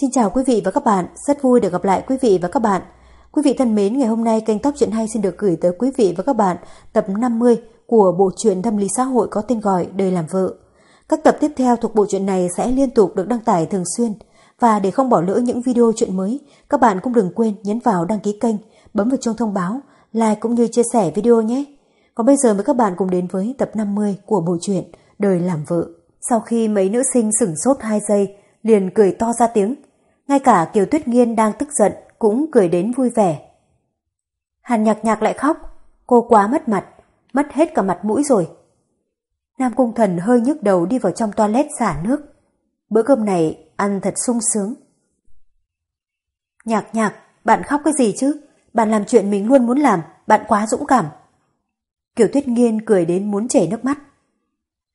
Xin chào quý vị và các bạn, rất vui được gặp lại quý vị và các bạn. Quý vị thân mến, ngày hôm nay kênh Tóc Chuyện Hay xin được gửi tới quý vị và các bạn tập 50 của bộ truyện tâm lý xã hội có tên gọi Đời làm vợ. Các tập tiếp theo thuộc bộ truyện này sẽ liên tục được đăng tải thường xuyên. Và để không bỏ lỡ những video chuyện mới, các bạn cũng đừng quên nhấn vào đăng ký kênh, bấm vào chuông thông báo, like cũng như chia sẻ video nhé. Còn bây giờ mời các bạn cùng đến với tập 50 của bộ truyện Đời làm vợ. Sau khi mấy nữ sinh sửng sốt 2 giây, liền cười to ra tiếng. Ngay cả Kiều Tuyết Nghiên đang tức giận cũng cười đến vui vẻ. Hàn nhạc nhạc lại khóc, cô quá mất mặt, mất hết cả mặt mũi rồi. Nam Cung Thần hơi nhức đầu đi vào trong toilet xả nước. Bữa cơm này ăn thật sung sướng. Nhạc nhạc, bạn khóc cái gì chứ? Bạn làm chuyện mình luôn muốn làm, bạn quá dũng cảm. Kiều Tuyết Nghiên cười đến muốn chảy nước mắt.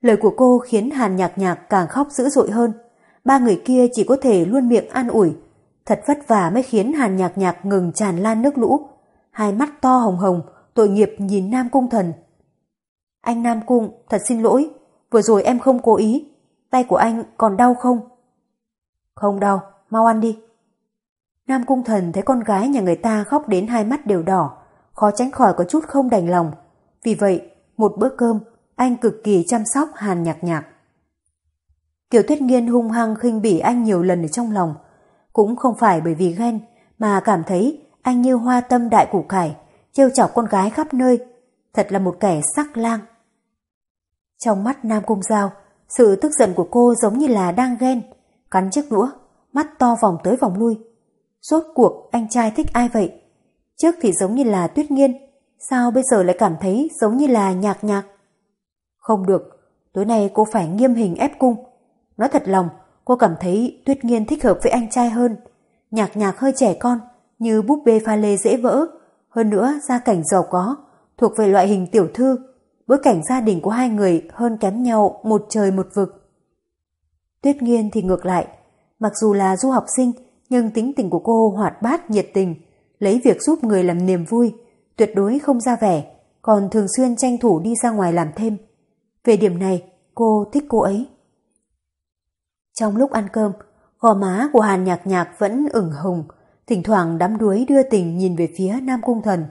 Lời của cô khiến Hàn Nhạc Nhạc càng khóc dữ dội hơn. Ba người kia chỉ có thể luôn miệng an ủi. Thật vất vả mới khiến Hàn Nhạc Nhạc ngừng tràn lan nước lũ. Hai mắt to hồng hồng, tội nghiệp nhìn Nam Cung Thần. Anh Nam Cung, thật xin lỗi, vừa rồi em không cố ý. Tay của anh còn đau không? Không đau, mau ăn đi. Nam Cung Thần thấy con gái nhà người ta khóc đến hai mắt đều đỏ, khó tránh khỏi có chút không đành lòng. Vì vậy, một bữa cơm, anh cực kỳ chăm sóc Hàn Nhạc Nhạc. Kiều Tuyết Nghiên hung hăng khinh bỉ anh nhiều lần ở trong lòng, cũng không phải bởi vì ghen, mà cảm thấy anh như hoa tâm đại củ cải, trêu chọc con gái khắp nơi, thật là một kẻ sắc lang. Trong mắt Nam Cung Giao, sự tức giận của cô giống như là đang ghen, cắn chiếc đũa, mắt to vòng tới vòng lui. Rốt cuộc anh trai thích ai vậy? Trước thì giống như là Tuyết Nghiên, sao bây giờ lại cảm thấy giống như là nhạc nhạc? Không được, tối nay cô phải nghiêm hình ép cung. Nói thật lòng, cô cảm thấy Tuyết Nghiên thích hợp với anh trai hơn. Nhạc nhạc hơi trẻ con, như búp bê pha lê dễ vỡ. Hơn nữa, gia cảnh giàu có, thuộc về loại hình tiểu thư. Bối cảnh gia đình của hai người hơn kém nhau một trời một vực. Tuyết Nghiên thì ngược lại, mặc dù là du học sinh, nhưng tính tình của cô hoạt bát nhiệt tình, lấy việc giúp người làm niềm vui, tuyệt đối không ra vẻ, còn thường xuyên tranh thủ đi ra ngoài làm thêm. Về điểm này, cô thích cô ấy. Trong lúc ăn cơm, gò má của Hàn Nhạc Nhạc vẫn ửng hồng, thỉnh thoảng đắm đuối đưa tình nhìn về phía Nam Cung Thần.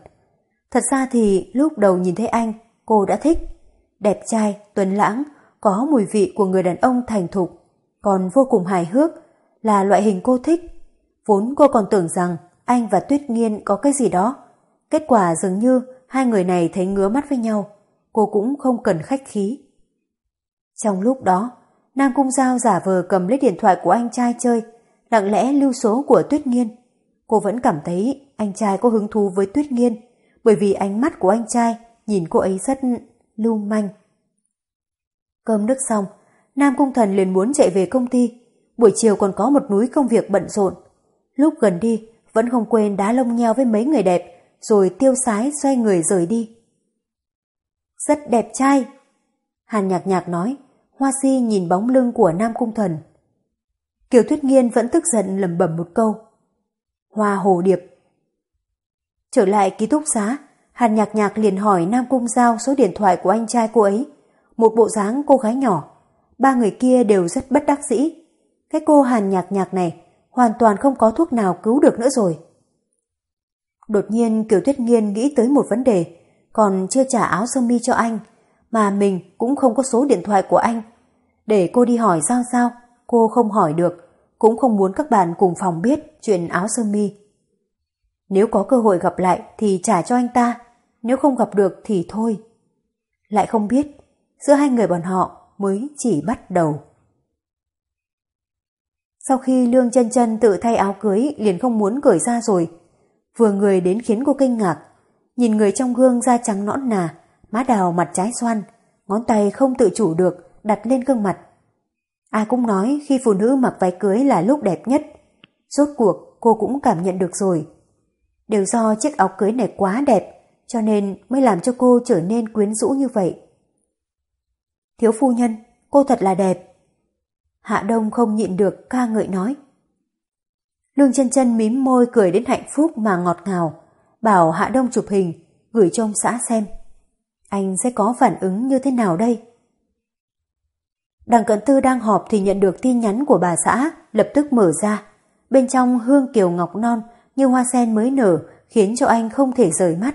Thật ra thì lúc đầu nhìn thấy anh, cô đã thích. Đẹp trai, tuấn lãng, có mùi vị của người đàn ông thành thục, còn vô cùng hài hước, là loại hình cô thích. Vốn cô còn tưởng rằng anh và Tuyết Nghiên có cái gì đó. Kết quả dường như hai người này thấy ngứa mắt với nhau, cô cũng không cần khách khí. Trong lúc đó, Nam Cung Giao giả vờ cầm lấy điện thoại của anh trai chơi, lặng lẽ lưu số của Tuyết Nghiên. Cô vẫn cảm thấy anh trai có hứng thú với Tuyết Nghiên, bởi vì ánh mắt của anh trai nhìn cô ấy rất lưu manh. Cơm nước xong, Nam Cung Thần liền muốn chạy về công ty, buổi chiều còn có một núi công việc bận rộn. Lúc gần đi, vẫn không quên đá lông nheo với mấy người đẹp, rồi tiêu sái xoay người rời đi. Rất đẹp trai. Hàn nhạc nhạc nói, Hoa si nhìn bóng lưng của Nam Cung Thần. Kiều Thuyết Nghiên vẫn tức giận lầm bẩm một câu. Hoa hồ điệp. Trở lại ký túc xá, Hàn nhạc nhạc liền hỏi Nam Cung Giao số điện thoại của anh trai cô ấy. Một bộ dáng cô gái nhỏ. Ba người kia đều rất bất đắc dĩ. Cái cô Hàn nhạc nhạc này hoàn toàn không có thuốc nào cứu được nữa rồi. Đột nhiên Kiều Tuyết Nghiên nghĩ tới một vấn đề, còn chưa trả áo sơ mi cho anh, mà mình cũng không có số điện thoại của anh. Để cô đi hỏi sao sao, cô không hỏi được, cũng không muốn các bạn cùng phòng biết chuyện áo sơ mi. Nếu có cơ hội gặp lại thì trả cho anh ta, nếu không gặp được thì thôi. Lại không biết, giữa hai người bọn họ mới chỉ bắt đầu. Sau khi Lương chân chân tự thay áo cưới liền không muốn cởi ra rồi. Vừa người đến khiến cô kinh ngạc. Nhìn người trong gương da trắng nõn nà, má đào mặt trái xoan, ngón tay không tự chủ được đặt lên gương mặt. Ai cũng nói khi phụ nữ mặc váy cưới là lúc đẹp nhất. Rốt cuộc cô cũng cảm nhận được rồi. Đều do chiếc áo cưới này quá đẹp, cho nên mới làm cho cô trở nên quyến rũ như vậy. Thiếu phu nhân, cô thật là đẹp. Hạ Đông không nhịn được ca ngợi nói. Lương chân chân mím môi cười đến hạnh phúc mà ngọt ngào, bảo Hạ Đông chụp hình, gửi cho ông xã xem. Anh sẽ có phản ứng như thế nào đây? Đằng cận tư đang họp thì nhận được tin nhắn của bà xã, lập tức mở ra. Bên trong hương kiều ngọc non như hoa sen mới nở khiến cho anh không thể rời mắt.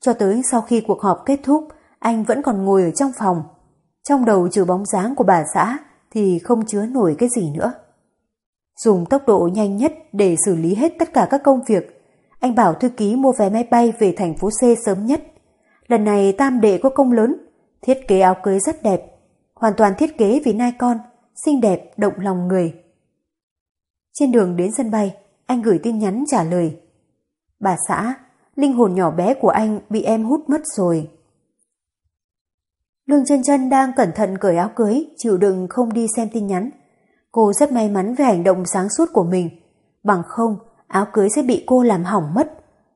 Cho tới sau khi cuộc họp kết thúc, anh vẫn còn ngồi ở trong phòng. Trong đầu trừ bóng dáng của bà xã thì không chứa nổi cái gì nữa. Dùng tốc độ nhanh nhất để xử lý hết tất cả các công việc, anh bảo thư ký mua vé máy bay về thành phố C sớm nhất. Lần này tam đệ có công lớn, thiết kế áo cưới rất đẹp, hoàn toàn thiết kế vì nai con, xinh đẹp, động lòng người. Trên đường đến sân bay, anh gửi tin nhắn trả lời. Bà xã, linh hồn nhỏ bé của anh bị em hút mất rồi. Lương chân chân đang cẩn thận cởi áo cưới, chịu đựng không đi xem tin nhắn. Cô rất may mắn về hành động sáng suốt của mình. Bằng không, áo cưới sẽ bị cô làm hỏng mất.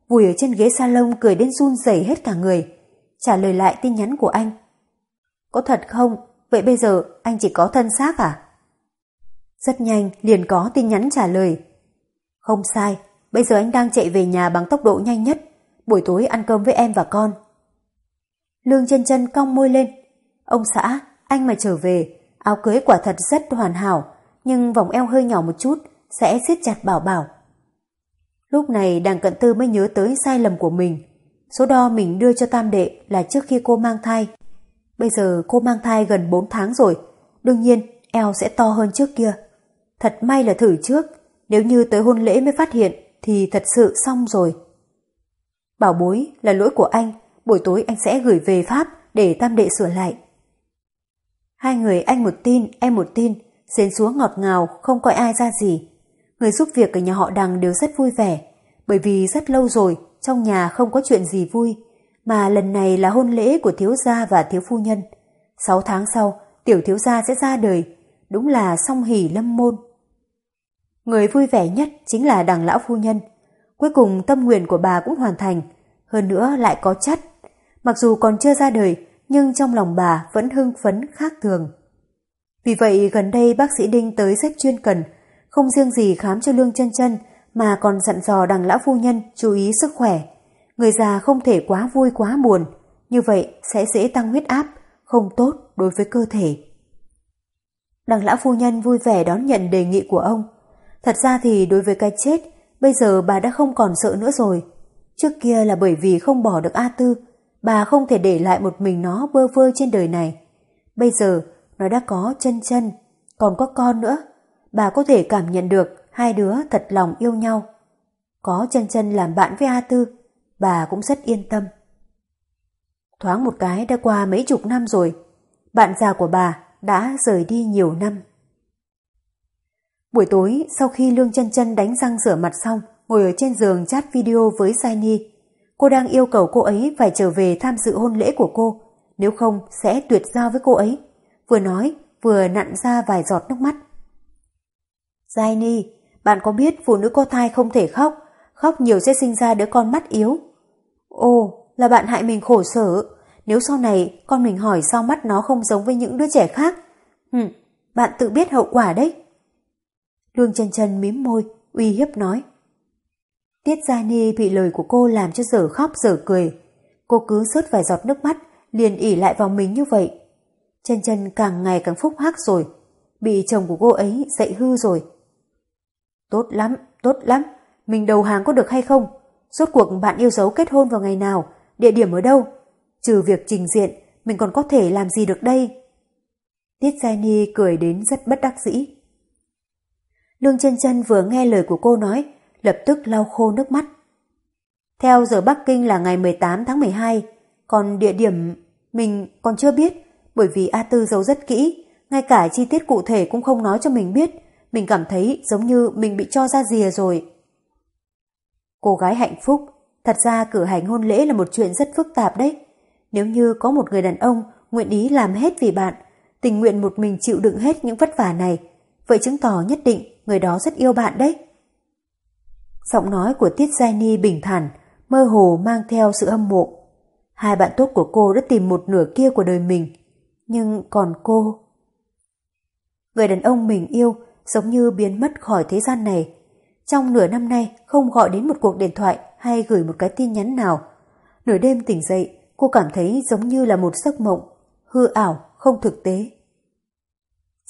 Vùi ở trên ghế salon cười đến run rẩy hết cả người. Trả lời lại tin nhắn của anh. Có thật không? Vậy bây giờ anh chỉ có thân xác à? Rất nhanh liền có tin nhắn trả lời. Không sai, bây giờ anh đang chạy về nhà bằng tốc độ nhanh nhất. Buổi tối ăn cơm với em và con. Lương chân chân cong môi lên. Ông xã, anh mà trở về, áo cưới quả thật rất hoàn hảo, nhưng vòng eo hơi nhỏ một chút, sẽ siết chặt bảo bảo. Lúc này đàng cận tư mới nhớ tới sai lầm của mình. Số đo mình đưa cho tam đệ là trước khi cô mang thai. Bây giờ cô mang thai gần 4 tháng rồi, đương nhiên eo sẽ to hơn trước kia. Thật may là thử trước, nếu như tới hôn lễ mới phát hiện thì thật sự xong rồi. Bảo bối là lỗi của anh, buổi tối anh sẽ gửi về Pháp để tam đệ sửa lại. Hai người anh một tin, em một tin, xến xuống ngọt ngào, không coi ai ra gì. Người giúp việc ở nhà họ đằng đều rất vui vẻ, bởi vì rất lâu rồi, trong nhà không có chuyện gì vui, mà lần này là hôn lễ của thiếu gia và thiếu phu nhân. Sáu tháng sau, tiểu thiếu gia sẽ ra đời, đúng là song hỷ lâm môn. Người vui vẻ nhất chính là đằng lão phu nhân. Cuối cùng tâm nguyện của bà cũng hoàn thành, hơn nữa lại có chất. Mặc dù còn chưa ra đời, nhưng trong lòng bà vẫn hưng phấn khác thường. Vì vậy gần đây bác sĩ Đinh tới rất chuyên cần, không riêng gì khám cho Lương chân chân mà còn dặn dò đằng lão phu nhân chú ý sức khỏe. Người già không thể quá vui quá buồn, như vậy sẽ dễ tăng huyết áp, không tốt đối với cơ thể. Đằng lão phu nhân vui vẻ đón nhận đề nghị của ông. Thật ra thì đối với cái chết, bây giờ bà đã không còn sợ nữa rồi. Trước kia là bởi vì không bỏ được A Tư, bà không thể để lại một mình nó bơ vơ trên đời này. Bây giờ, nó đã có chân chân, còn có con nữa. Bà có thể cảm nhận được hai đứa thật lòng yêu nhau. Có chân chân làm bạn với A Tư, bà cũng rất yên tâm. Thoáng một cái đã qua mấy chục năm rồi, bạn già của bà đã rời đi nhiều năm. Buổi tối, sau khi Lương chân chân đánh răng rửa mặt xong, ngồi ở trên giường chat video với Saini, cô đang yêu cầu cô ấy phải trở về tham dự hôn lễ của cô, nếu không sẽ tuyệt giao với cô ấy. Vừa nói, vừa nặn ra vài giọt nước mắt. Saini, bạn có biết phụ nữ có thai không thể khóc, khóc nhiều sẽ sinh ra đứa con mắt yếu. Ồ, là bạn hại mình khổ sở. Nếu sau này con mình hỏi sao mắt nó không giống với những đứa trẻ khác. Ừ, bạn tự biết hậu quả đấy. Lương chân chân mím môi, uy hiếp nói. Tiết Gia Ni bị lời của cô làm cho dở khóc dở cười. Cô cứ sớt vài giọt nước mắt, liền ỉ lại vào mình như vậy. Chân chân càng ngày càng phúc hắc rồi, bị chồng của cô ấy dạy hư rồi. Tốt lắm, tốt lắm, mình đầu hàng có được hay không? Rốt cuộc bạn yêu dấu kết hôn vào ngày nào, địa điểm ở đâu? Trừ việc trình diện, mình còn có thể làm gì được đây? Tiết Gia Ni cười đến rất bất đắc dĩ. Lương chân chân vừa nghe lời của cô nói, lập tức lau khô nước mắt. Theo giờ Bắc Kinh là ngày 18 tháng 12, còn địa điểm mình còn chưa biết, bởi vì A Tư giấu rất kỹ, ngay cả chi tiết cụ thể cũng không nói cho mình biết, mình cảm thấy giống như mình bị cho ra rìa rồi. Cô gái hạnh phúc, thật ra cử hành hôn lễ là một chuyện rất phức tạp đấy. Nếu như có một người đàn ông nguyện ý làm hết vì bạn, tình nguyện một mình chịu đựng hết những vất vả này, vậy chứng tỏ nhất định người đó rất yêu bạn đấy. Giọng nói của Tiết Giai Ni bình thản, mơ hồ mang theo sự hâm mộ. Hai bạn tốt của cô đã tìm một nửa kia của đời mình, nhưng còn cô... Người đàn ông mình yêu giống như biến mất khỏi thế gian này. Trong nửa năm nay không gọi đến một cuộc điện thoại hay gửi một cái tin nhắn nào. Nửa đêm tỉnh dậy, cô cảm thấy giống như là một giấc mộng, hư ảo, không thực tế.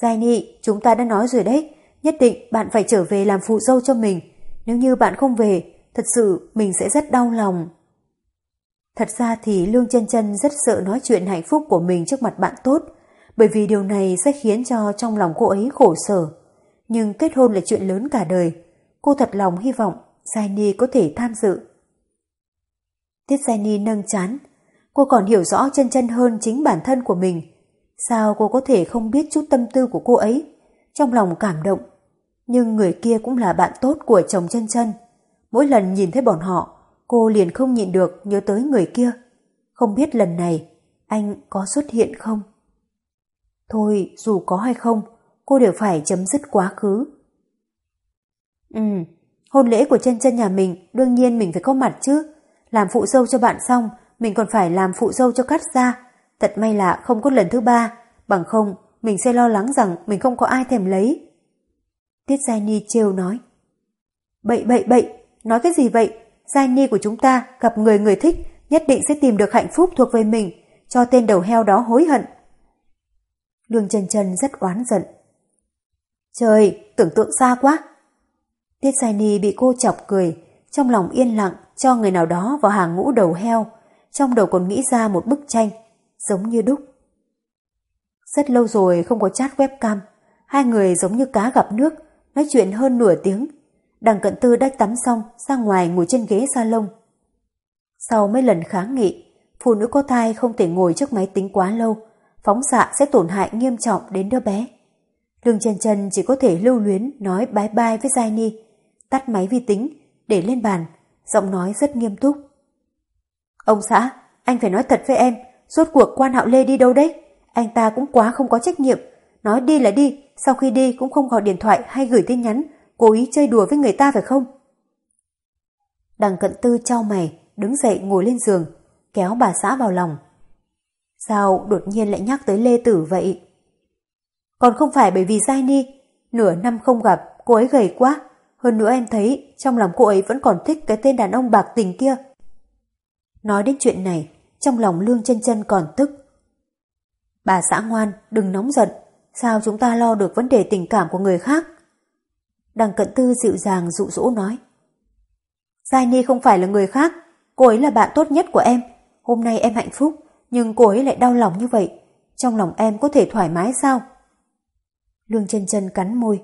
Giai Nị, chúng ta đã nói rồi đấy, nhất định bạn phải trở về làm phụ dâu cho mình. Nếu như bạn không về, thật sự mình sẽ rất đau lòng. Thật ra thì Lương chân chân rất sợ nói chuyện hạnh phúc của mình trước mặt bạn tốt, bởi vì điều này sẽ khiến cho trong lòng cô ấy khổ sở. Nhưng kết hôn là chuyện lớn cả đời, cô thật lòng hy vọng Giai có thể tham dự. Tiết Giai nâng chán, cô còn hiểu rõ chân chân hơn chính bản thân của mình. Sao cô có thể không biết chút tâm tư của cô ấy? Trong lòng cảm động. Nhưng người kia cũng là bạn tốt của chồng chân chân. Mỗi lần nhìn thấy bọn họ, cô liền không nhịn được nhớ tới người kia. Không biết lần này anh có xuất hiện không? Thôi, dù có hay không, cô đều phải chấm dứt quá khứ. Ừ, hôn lễ của chân chân nhà mình, đương nhiên mình phải có mặt chứ. Làm phụ dâu cho bạn xong, mình còn phải làm phụ dâu cho cắt ra. Thật may là không có lần thứ ba, bằng không mình sẽ lo lắng rằng mình không có ai thèm lấy. Tiết Giai Ni trêu nói. Bậy bậy bậy, nói cái gì vậy? Giai Ni của chúng ta gặp người người thích, nhất định sẽ tìm được hạnh phúc thuộc về mình, cho tên đầu heo đó hối hận. Lương Trần Trần rất oán giận. Trời, tưởng tượng xa quá. Tiết Giai Ni bị cô chọc cười, trong lòng yên lặng cho người nào đó vào hàng ngũ đầu heo, trong đầu còn nghĩ ra một bức tranh, giống như đúc. Rất lâu rồi không có chat webcam, hai người giống như cá gặp nước, nói chuyện hơn nửa tiếng. Đằng cận tư đã tắm xong, ra ngoài ngồi trên ghế salon. Sau mấy lần kháng nghị, phụ nữ có thai không thể ngồi trước máy tính quá lâu, phóng xạ sẽ tổn hại nghiêm trọng đến đứa bé. Lương chân chân chỉ có thể lưu luyến nói bye bye với Giai Ni, tắt máy vi tính, để lên bàn, giọng nói rất nghiêm túc. Ông xã, anh phải nói thật với em, rốt cuộc quan hạo lê đi đâu đấy? Anh ta cũng quá không có trách nhiệm, nói đi là đi, sau khi đi cũng không gọi điện thoại hay gửi tin nhắn, cố ý chơi đùa với người ta phải không? Đằng cận tư trao mày, đứng dậy ngồi lên giường, kéo bà xã vào lòng. Sao đột nhiên lại nhắc tới Lê Tử vậy? Còn không phải bởi vì Giai Ni, nửa năm không gặp, cô ấy gầy quá. Hơn nữa em thấy trong lòng cô ấy vẫn còn thích cái tên đàn ông bạc tình kia. Nói đến chuyện này, trong lòng Lương chân chân còn tức. Bà xã ngoan, đừng nóng giận, sao chúng ta lo được vấn đề tình cảm của người khác? Đằng cận tư dịu dàng dụ dỗ nói. Giai Ni không phải là người khác, cô ấy là bạn tốt nhất của em. Hôm nay em hạnh phúc, nhưng cô ấy lại đau lòng như vậy. Trong lòng em có thể thoải mái sao? Lương chân chân cắn môi.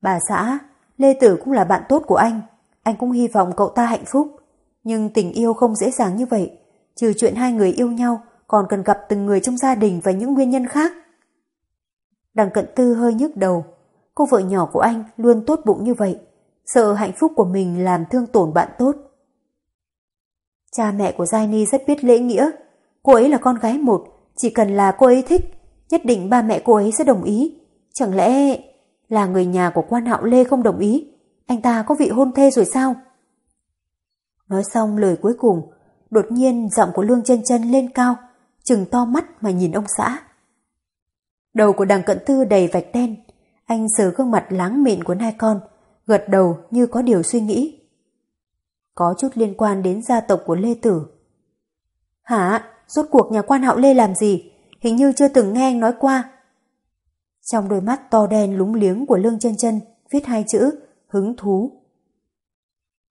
Bà xã, Lê Tử cũng là bạn tốt của anh. Anh cũng hy vọng cậu ta hạnh phúc. Nhưng tình yêu không dễ dàng như vậy. Trừ chuyện hai người yêu nhau, còn cần gặp từng người trong gia đình và những nguyên nhân khác. Đằng cận tư hơi nhức đầu. Cô vợ nhỏ của anh luôn tốt bụng như vậy. Sợ hạnh phúc của mình làm thương tổn bạn tốt. Cha mẹ của Giai Ni rất biết lễ nghĩa. Cô ấy là con gái một, chỉ cần là cô ấy thích, nhất định ba mẹ cô ấy sẽ đồng ý. Chẳng lẽ là người nhà của quan hạo Lê không đồng ý? Anh ta có vị hôn thê rồi sao? Nói xong lời cuối cùng, đột nhiên giọng của Lương chân chân lên cao, chừng to mắt mà nhìn ông xã. Đầu của đằng cận tư đầy vạch đen, anh sờ gương mặt láng mịn của nai con, gật đầu như có điều suy nghĩ. Có chút liên quan đến gia tộc của Lê Tử. Hả? Rốt cuộc nhà quan hạo Lê làm gì? Hình như chưa từng nghe anh nói qua. Trong đôi mắt to đen lúng liếng của Lương chân chân viết hai chữ hứng thú.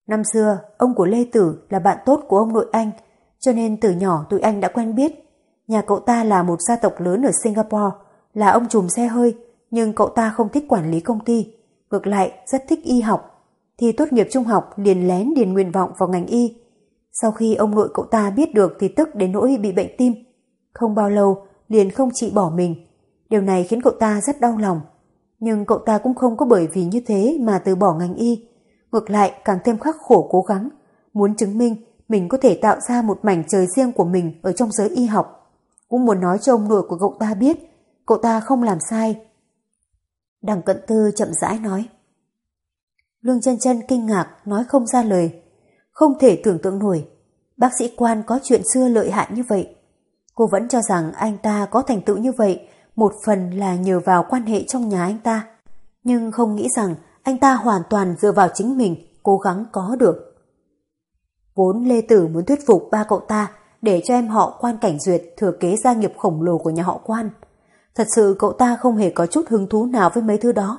Năm xưa, ông của Lê Tử là bạn tốt của ông nội anh, cho nên từ nhỏ tụi anh đã quen biết. Nhà cậu ta là một gia tộc lớn ở Singapore, là ông trùm xe hơi, nhưng cậu ta không thích quản lý công ty, ngược lại rất thích y học. Thì tốt nghiệp trung học liền lén điền nguyện vọng vào ngành y. Sau khi ông nội cậu ta biết được thì tức đến nỗi bị bệnh tim. Không bao lâu liền không trị bỏ mình. Điều này khiến cậu ta rất đau lòng. Nhưng cậu ta cũng không có bởi vì như thế mà từ bỏ ngành y. Ngược lại càng thêm khắc khổ cố gắng, muốn chứng minh mình có thể tạo ra một mảnh trời riêng của mình ở trong giới y học. Cũng muốn nói cho ông nội của cậu ta biết, cậu ta không làm sai. Đằng cận tư chậm rãi nói. Lương chân chân kinh ngạc nói không ra lời. Không thể tưởng tượng nổi, bác sĩ quan có chuyện xưa lợi hại như vậy. Cô vẫn cho rằng anh ta có thành tựu như vậy, một phần là nhờ vào quan hệ trong nhà anh ta. Nhưng không nghĩ rằng anh ta hoàn toàn dựa vào chính mình, cố gắng có được. Vốn Lê Tử muốn thuyết phục ba cậu ta để cho em họ quan cảnh duyệt thừa kế gia nghiệp khổng lồ của nhà họ quan. Thật sự cậu ta không hề có chút hứng thú nào với mấy thứ đó.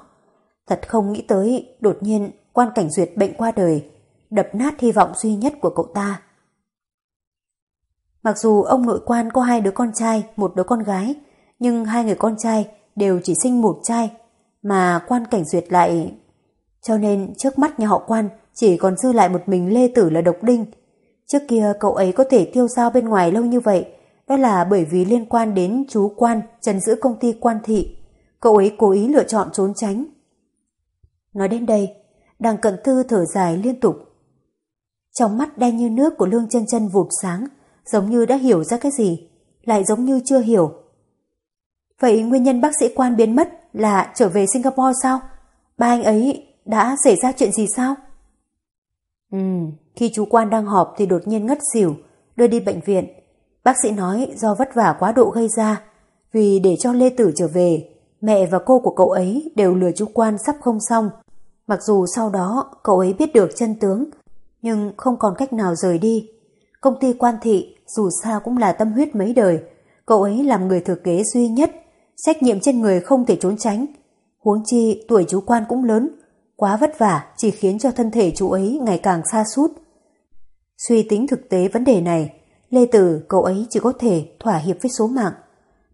Thật không nghĩ tới, đột nhiên quan cảnh duyệt bệnh qua đời, đập nát hy vọng duy nhất của cậu ta. Mặc dù ông nội quan có hai đứa con trai, một đứa con gái, nhưng hai người con trai đều chỉ sinh một trai, mà quan cảnh duyệt lại... Cho nên trước mắt nhà họ quan chỉ còn dư lại một mình Lê Tử là độc đinh. Trước kia cậu ấy có thể tiêu dao bên ngoài lâu như vậy, đó là bởi vì liên quan đến chú quan trần giữ công ty quan thị. Cậu ấy cố ý lựa chọn trốn tránh. Nói đến đây, đằng cận tư thở dài liên tục. Trong mắt đen như nước của Lương chân chân vụt sáng, giống như đã hiểu ra cái gì, lại giống như chưa hiểu. Vậy nguyên nhân bác sĩ quan biến mất là trở về Singapore sao? Ba anh ấy đã xảy ra chuyện gì sao? Ừ, khi chú quan đang họp thì đột nhiên ngất xỉu, đưa đi bệnh viện. Bác sĩ nói do vất vả quá độ gây ra, vì để cho Lê Tử trở về, mẹ và cô của cậu ấy đều lừa chú quan sắp không xong. Mặc dù sau đó cậu ấy biết được chân tướng, nhưng không còn cách nào rời đi. Công ty quan thị dù sao cũng là tâm huyết mấy đời, cậu ấy làm người thừa kế duy nhất, trách nhiệm trên người không thể trốn tránh. Huống chi tuổi chú quan cũng lớn, quá vất vả chỉ khiến cho thân thể chú ấy ngày càng xa sút Suy tính thực tế vấn đề này, Lê Tử cậu ấy chỉ có thể thỏa hiệp với số mạng.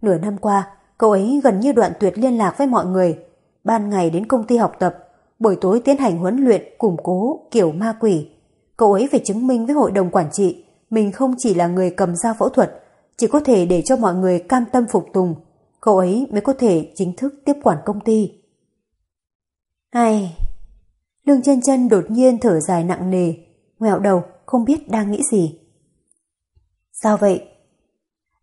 Nửa năm qua, cậu ấy gần như đoạn tuyệt liên lạc với mọi người. Ban ngày đến công ty học tập, buổi tối tiến hành huấn luyện củng cố kiểu ma quỷ. Cậu ấy phải chứng minh với hội đồng quản trị mình không chỉ là người cầm dao phẫu thuật, chỉ có thể để cho mọi người cam tâm phục tùng. Cậu ấy mới có thể chính thức tiếp quản công ty. Ai... Lương chân chân đột nhiên thở dài nặng nề, ngoẹo đầu, không biết đang nghĩ gì. Sao vậy?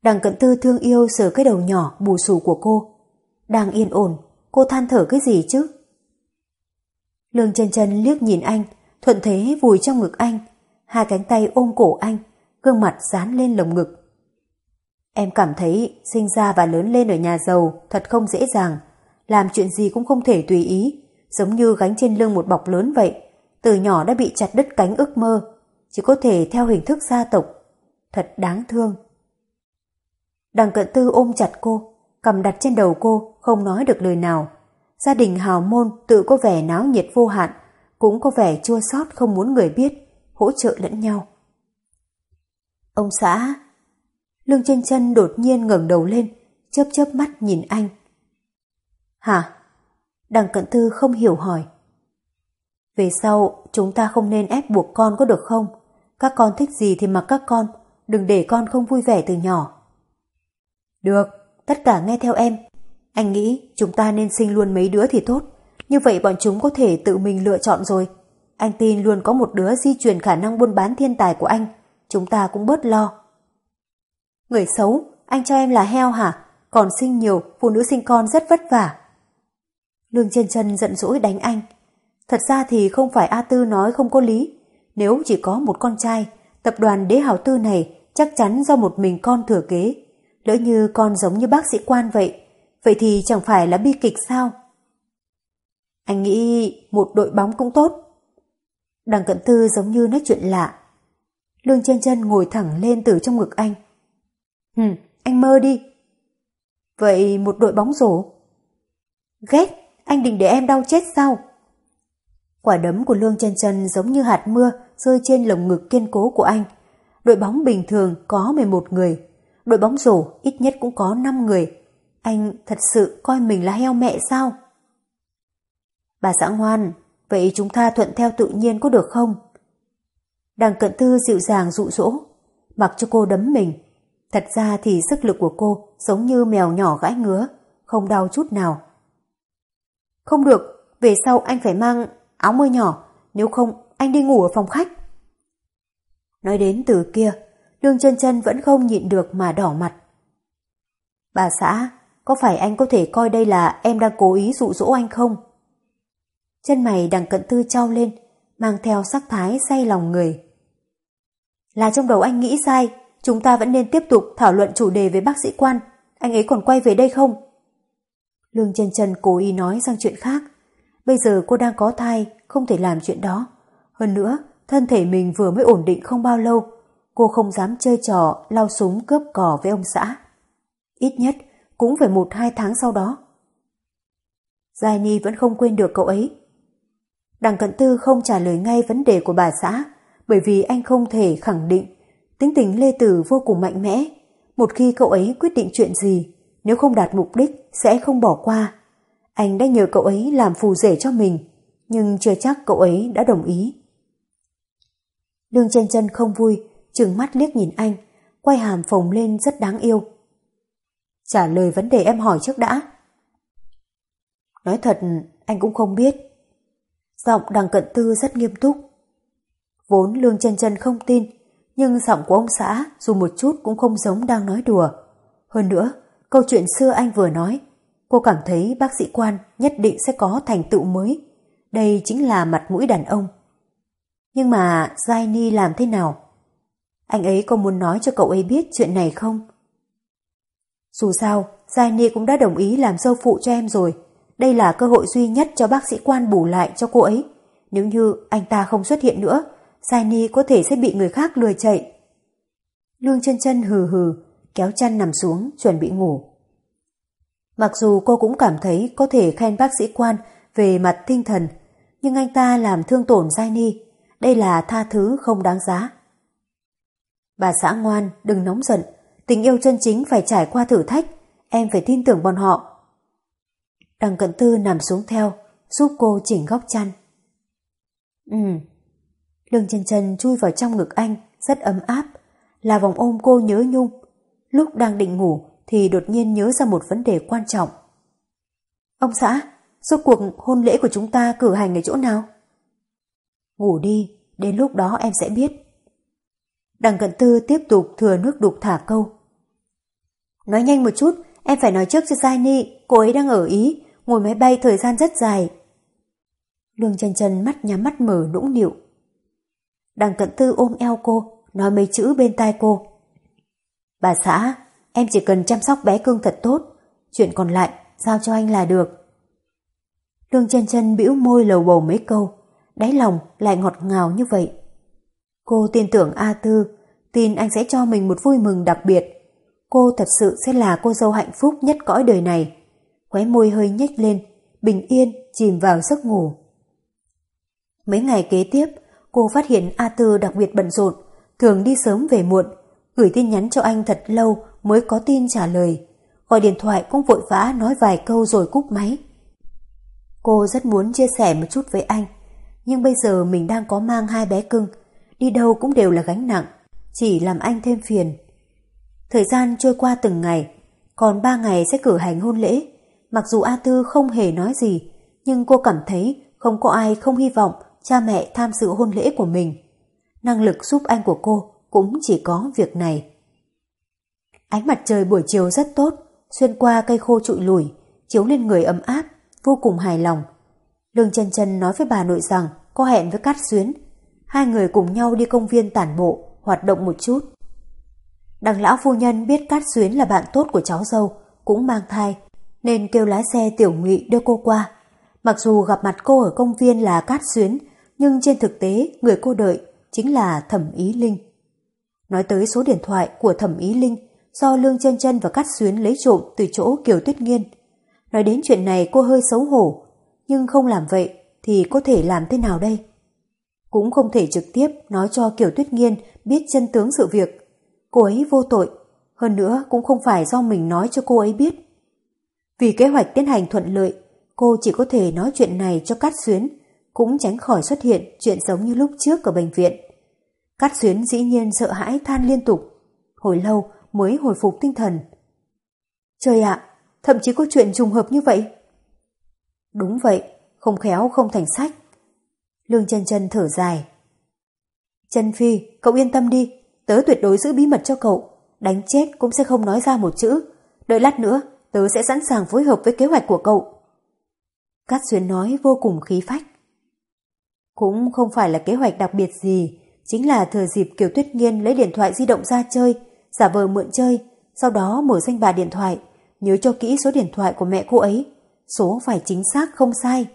Đằng cận tư thương yêu sờ cái đầu nhỏ bù xù của cô. Đang yên ổn, cô than thở cái gì chứ? Lương chân chân liếc nhìn anh, thuận thế vùi trong ngực anh, hai cánh tay ôm cổ anh, gương mặt dán lên lồng ngực. Em cảm thấy sinh ra và lớn lên ở nhà giàu thật không dễ dàng, làm chuyện gì cũng không thể tùy ý, giống như gánh trên lưng một bọc lớn vậy. Từ nhỏ đã bị chặt đứt cánh ước mơ, chỉ có thể theo hình thức gia tộc. Thật đáng thương. Đằng cận tư ôm chặt cô, cầm đặt trên đầu cô, không nói được lời nào. Gia đình hào môn tự có vẻ náo nhiệt vô hạn, cũng có vẻ chua xót không muốn người biết, hỗ trợ lẫn nhau. Ông xã... Lương chân chân đột nhiên ngẩng đầu lên, chớp chớp mắt nhìn anh. Hả? Đằng cận tư không hiểu hỏi. Về sau, chúng ta không nên ép buộc con có được không? Các con thích gì thì mặc các con, đừng để con không vui vẻ từ nhỏ. Được, tất cả nghe theo em. Anh nghĩ chúng ta nên sinh luôn mấy đứa thì tốt. Như vậy bọn chúng có thể tự mình lựa chọn rồi. Anh tin luôn có một đứa di truyền khả năng buôn bán thiên tài của anh. Chúng ta cũng bớt lo. Người xấu, anh cho em là heo hả? Còn sinh nhiều, phụ nữ sinh con rất vất vả. Lương chân chân giận dỗi đánh anh. Thật ra thì không phải A Tư nói không có lý. Nếu chỉ có một con trai, tập đoàn đế hào tư này chắc chắn do một mình con thừa kế. Lỡ như con giống như bác sĩ quan vậy, vậy thì chẳng phải là bi kịch sao? Anh nghĩ một đội bóng cũng tốt. Đằng cận tư giống như nói chuyện lạ. Lương chân chân ngồi thẳng lên từ trong ngực anh. Hừ, anh mơ đi. Vậy một đội bóng rổ? Ghét, anh định để em đau chết sao? Quả đấm của Lương chân chân giống như hạt mưa rơi trên lồng ngực kiên cố của anh. Đội bóng bình thường có 11 người, đội bóng rổ ít nhất cũng có 5 người. Anh thật sự coi mình là heo mẹ sao? Bà xã ngoan, vậy chúng ta thuận theo tự nhiên có được không? Đằng cận thư dịu dàng dụ dỗ, mặc cho cô đấm mình. Thật ra thì sức lực của cô giống như mèo nhỏ gãi ngứa, không đau chút nào. Không được, về sau anh phải mang áo mưa nhỏ, nếu không anh đi ngủ ở phòng khách. Nói đến từ kia, Lương chân chân vẫn không nhịn được mà đỏ mặt. Bà xã, có phải anh có thể coi đây là em đang cố ý dụ dỗ anh không? Chân mày đằng cận tư trao lên, mang theo sắc thái say lòng người. Là trong đầu anh nghĩ sai, chúng ta vẫn nên tiếp tục thảo luận chủ đề với bác sĩ quan. Anh ấy còn quay về đây không? Lương chân chân cố ý nói sang chuyện khác. Bây giờ cô đang có thai, không thể làm chuyện đó. Hơn nữa, thân thể mình vừa mới ổn định không bao lâu. Cô không dám chơi trò lau súng cướp cỏ với ông xã. Ít nhất cũng phải một hai tháng sau đó. Giai Ni vẫn không quên được cậu ấy. Đằng Cận Tư không trả lời ngay vấn đề của bà xã, bởi vì anh không thể khẳng định tính tình Lê Tử vô cùng mạnh mẽ. Một khi cậu ấy quyết định chuyện gì, nếu không đạt mục đích sẽ không bỏ qua. Anh đã nhờ cậu ấy làm phù rể cho mình, nhưng chưa chắc cậu ấy đã đồng ý. Lương chân chân không vui, trừng mắt liếc nhìn anh, quay hàm phồng lên rất đáng yêu. Trả lời vấn đề em hỏi trước đã. Nói thật, anh cũng không biết. Giọng đằng cận tư rất nghiêm túc. Vốn Lương chân chân không tin, nhưng giọng của ông xã dù một chút cũng không giống đang nói đùa. Hơn nữa, câu chuyện xưa anh vừa nói, cô cảm thấy bác sĩ quan nhất định sẽ có thành tựu mới. Đây chính là mặt mũi đàn ông. Nhưng mà Giai Ni làm thế nào? Anh ấy có muốn nói cho cậu ấy biết chuyện này không? Dù sao, Giai Ni cũng đã đồng ý làm dâu phụ cho em rồi. Đây là cơ hội duy nhất cho bác sĩ quan bù lại cho cô ấy. Nếu như anh ta không xuất hiện nữa, Sai Ni có thể sẽ bị người khác lừa chạy. Lương chân chân hừ hừ, kéo chăn nằm xuống, chuẩn bị ngủ. Mặc dù cô cũng cảm thấy có thể khen bác sĩ quan về mặt tinh thần, nhưng anh ta làm thương tổn Sai Ni, đây là tha thứ không đáng giá. Bà xã ngoan, đừng nóng giận, tình yêu chân chính phải trải qua thử thách, em phải tin tưởng bọn họ. Đằng cận tư nằm xuống theo, giúp cô chỉnh góc chăn. Ừ. Lương chân chân chui vào trong ngực anh, rất ấm áp, là vòng ôm cô nhớ nhung. Lúc đang định ngủ thì đột nhiên nhớ ra một vấn đề quan trọng. Ông xã, rốt cuộc hôn lễ của chúng ta cử hành ở chỗ nào? Ngủ đi, đến lúc đó em sẽ biết. Đằng cận tư tiếp tục thừa nước đục thả câu. Nói nhanh một chút, em phải nói trước cho Giai Ni, cô ấy đang ở Ý, ngồi máy bay thời gian rất dài. Lương chân chân mắt nhắm mắt mở nũng nịu. Đằng cận tư ôm eo cô, nói mấy chữ bên tai cô. Bà xã, em chỉ cần chăm sóc bé cưng thật tốt, chuyện còn lại giao cho anh là được. Lương chân chân bĩu môi lầu bầu mấy câu, đáy lòng lại ngọt ngào như vậy. Cô tin tưởng A Tư, tin anh sẽ cho mình một vui mừng đặc biệt. Cô thật sự sẽ là cô dâu hạnh phúc nhất cõi đời này. Khóe môi hơi nhếch lên, bình yên chìm vào giấc ngủ. Mấy ngày kế tiếp, cô phát hiện A Tư đặc biệt bận rộn, thường đi sớm về muộn, gửi tin nhắn cho anh thật lâu mới có tin trả lời. Gọi điện thoại cũng vội vã nói vài câu rồi cúp máy. Cô rất muốn chia sẻ một chút với anh, nhưng bây giờ mình đang có mang hai bé cưng, đi đâu cũng đều là gánh nặng, chỉ làm anh thêm phiền. Thời gian trôi qua từng ngày, còn ba ngày sẽ cử hành hôn lễ. Mặc dù A Tư không hề nói gì, nhưng cô cảm thấy không có ai không hy vọng cha mẹ tham dự hôn lễ của mình. Năng lực giúp anh của cô cũng chỉ có việc này. Ánh mặt trời buổi chiều rất tốt, xuyên qua cây khô trụi lùi, chiếu lên người ấm áp, vô cùng hài lòng. Lương chân chân nói với bà nội rằng có hẹn với Cát Xuyến. Hai người cùng nhau đi công viên tản bộ, hoạt động một chút. Đằng lão phu nhân biết Cát Xuyến là bạn tốt của cháu dâu, cũng mang thai, nên kêu lái xe tiểu ngụy đưa cô qua. Mặc dù gặp mặt cô ở công viên là Cát Xuyến, nhưng trên thực tế người cô đợi chính là Thẩm Ý Linh. Nói tới số điện thoại của Thẩm Ý Linh do Lương chân chân và Cát Xuyến lấy trộm từ chỗ Kiều Tuyết Nghiên, Nói đến chuyện này cô hơi xấu hổ, nhưng không làm vậy thì có thể làm thế nào đây? Cũng không thể trực tiếp nói cho Kiều Tuyết Nghiên biết chân tướng sự việc. Cô ấy vô tội, hơn nữa cũng không phải do mình nói cho cô ấy biết. Vì kế hoạch tiến hành thuận lợi, cô chỉ có thể nói chuyện này cho Cát Xuyến, cũng tránh khỏi xuất hiện chuyện giống như lúc trước ở bệnh viện. Cát Xuyến dĩ nhiên sợ hãi than liên tục, hồi lâu mới hồi phục tinh thần. Trời ạ, thậm chí có chuyện trùng hợp như vậy. Đúng vậy, không khéo không thành sách. Lương chân chân thở dài. Chân Phi, cậu yên tâm đi, tớ tuyệt đối giữ bí mật cho cậu, đánh chết cũng sẽ không nói ra một chữ. Đợi lát nữa, tớ sẽ sẵn sàng phối hợp với kế hoạch của cậu. Cát Xuyến nói vô cùng khí phách. Cũng không phải là kế hoạch đặc biệt gì, chính là thừa dịp Kiều Tuyết Nghiên lấy điện thoại di động ra chơi, giả vờ mượn chơi, sau đó mở danh bà điện thoại, nhớ cho kỹ số điện thoại của mẹ cô ấy, số phải chính xác không sai.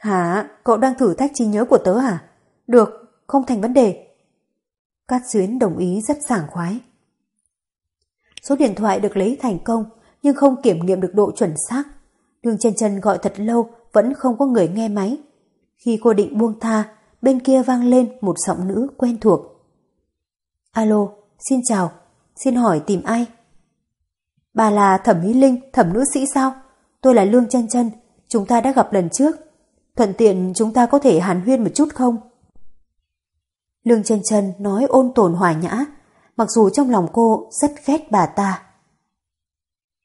Hả, cậu đang thử thách trí nhớ của tớ à? Được, không thành vấn đề. Cát Xuyến đồng ý rất sảng khoái. Số điện thoại được lấy thành công nhưng không kiểm nghiệm được độ chuẩn xác. Lương chân chân gọi thật lâu vẫn không có người nghe máy. Khi cô định buông tha, bên kia vang lên một giọng nữ quen thuộc. Alo, xin chào, xin hỏi tìm ai? Bà là thẩm mỹ linh, thẩm nữ sĩ sao? Tôi là Lương chân chân, chúng ta đã gặp lần trước. Thuận tiện chúng ta có thể hàn huyên một chút không? Lương chân chân nói ôn tồn hòa nhã, mặc dù trong lòng cô rất ghét bà ta.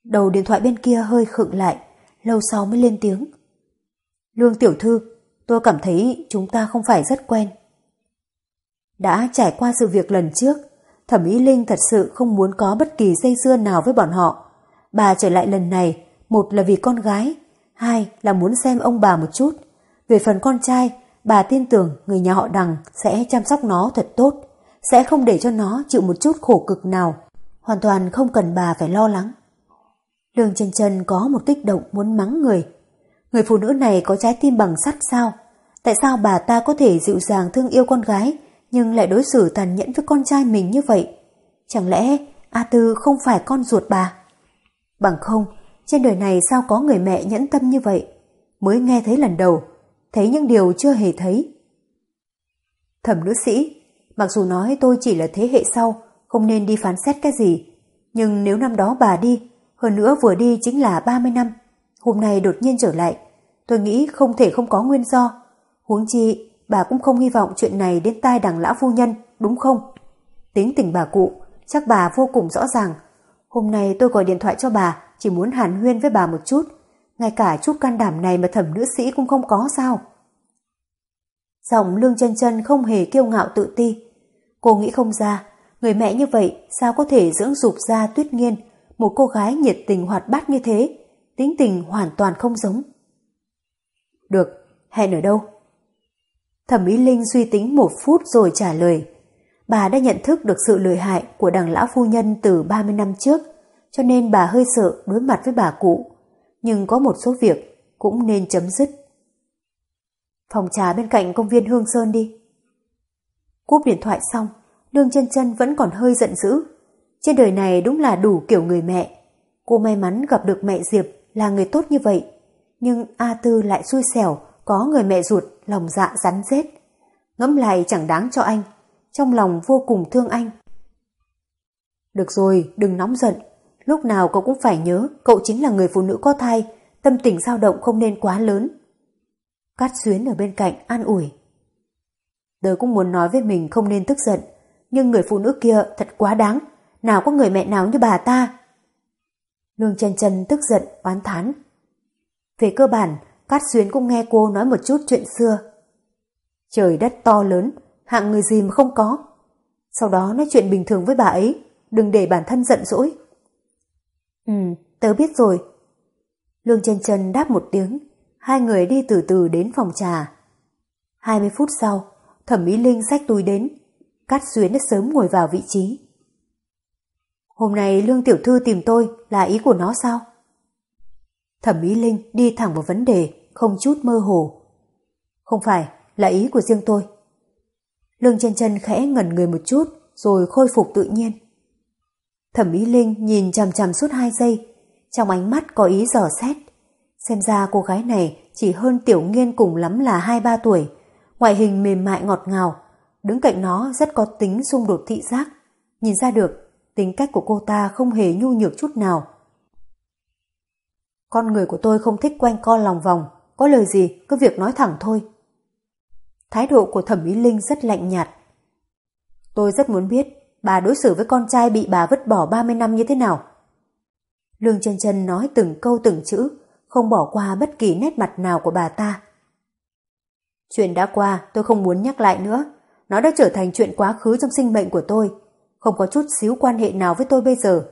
Đầu điện thoại bên kia hơi khựng lại, lâu sau mới lên tiếng. Lương tiểu thư, tôi cảm thấy chúng ta không phải rất quen. Đã trải qua sự việc lần trước, thẩm mỹ Linh thật sự không muốn có bất kỳ dây dưa nào với bọn họ. Bà trở lại lần này, một là vì con gái, hai là muốn xem ông bà một chút. Về phần con trai, bà tin tưởng người nhà họ đằng sẽ chăm sóc nó thật tốt, sẽ không để cho nó chịu một chút khổ cực nào, hoàn toàn không cần bà phải lo lắng. Lương chân chân có một kích động muốn mắng người. Người phụ nữ này có trái tim bằng sắt sao? Tại sao bà ta có thể dịu dàng thương yêu con gái nhưng lại đối xử tàn nhẫn với con trai mình như vậy? Chẳng lẽ A Tư không phải con ruột bà? Bằng không, trên đời này sao có người mẹ nhẫn tâm như vậy? Mới nghe thấy lần đầu, thấy những điều chưa hề thấy. Thẩm nữ sĩ, mặc dù nói tôi chỉ là thế hệ sau, không nên đi phán xét cái gì, nhưng nếu năm đó bà đi, hơn nữa vừa đi chính là 30 năm, hôm nay đột nhiên trở lại, tôi nghĩ không thể không có nguyên do. Huống chi, bà cũng không hy vọng chuyện này đến tai đằng lão phu nhân, đúng không? Tính tình bà cụ, chắc bà vô cùng rõ ràng. Hôm nay tôi gọi điện thoại cho bà, chỉ muốn hàn huyên với bà một chút, ngay cả chút can đảm này mà thẩm nữ sĩ cũng không có sao. Giọng lương chân chân không hề kiêu ngạo tự ti. Cô nghĩ không ra, người mẹ như vậy sao có thể dưỡng dục ra tuyết nghiên, một cô gái nhiệt tình hoạt bát như thế, tính tình hoàn toàn không giống. Được, hẹn ở đâu? Thẩm Ý Linh suy tính một phút rồi trả lời. Bà đã nhận thức được sự lợi hại của đằng lão phu nhân từ 30 năm trước, cho nên bà hơi sợ đối mặt với bà cụ nhưng có một số việc cũng nên chấm dứt. Phòng trà bên cạnh công viên Hương Sơn đi. Cúp điện thoại xong, Lương chân chân vẫn còn hơi giận dữ. Trên đời này đúng là đủ kiểu người mẹ. Cô may mắn gặp được mẹ Diệp là người tốt như vậy. Nhưng A Tư lại xui xẻo có người mẹ ruột lòng dạ rắn rết. Ngẫm lại chẳng đáng cho anh. Trong lòng vô cùng thương anh. Được rồi, đừng nóng giận. Lúc nào cậu cũng phải nhớ cậu chính là người phụ nữ có thai, tâm tình dao động không nên quá lớn. Cát xuyến ở bên cạnh an ủi. Tớ cũng muốn nói với mình không nên tức giận, nhưng người phụ nữ kia thật quá đáng, nào có người mẹ nào như bà ta. Lương chân chân tức giận, oán thán. Về cơ bản, Cát Xuyến cũng nghe cô nói một chút chuyện xưa. Trời đất to lớn, hạng người gì mà không có. Sau đó nói chuyện bình thường với bà ấy, đừng để bản thân giận dỗi. Ừ, tớ biết rồi. Lương chân chân đáp một tiếng, hai người đi từ từ đến phòng trà. 20 phút sau, thẩm mỹ linh xách túi đến, Cát Xuyến đã sớm ngồi vào vị trí. Hôm nay Lương Tiểu Thư tìm tôi là ý của nó sao? Thẩm mỹ linh đi thẳng vào vấn đề, không chút mơ hồ. Không phải, là ý của riêng tôi. Lương chân chân khẽ ngẩn người một chút, rồi khôi phục tự nhiên. Thẩm Mỹ Linh nhìn chằm chằm suốt hai giây, trong ánh mắt có ý dò xét. Xem ra cô gái này chỉ hơn Tiểu Nghiên cùng lắm là hai ba tuổi, ngoại hình mềm mại ngọt ngào, đứng cạnh nó rất có tính xung đột thị giác. Nhìn ra được, tính cách của cô ta không hề nhu nhược chút nào. Con người của tôi không thích quanh co lòng vòng, có lời gì cứ việc nói thẳng thôi. Thái độ của thẩm mỹ linh rất lạnh nhạt. Tôi rất muốn biết bà đối xử với con trai bị bà vứt bỏ 30 năm như thế nào. Lương chân chân nói từng câu từng chữ, không bỏ qua bất kỳ nét mặt nào của bà ta. Chuyện đã qua tôi không muốn nhắc lại nữa, nó đã trở thành chuyện quá khứ trong sinh mệnh của tôi, không có chút xíu quan hệ nào với tôi bây giờ.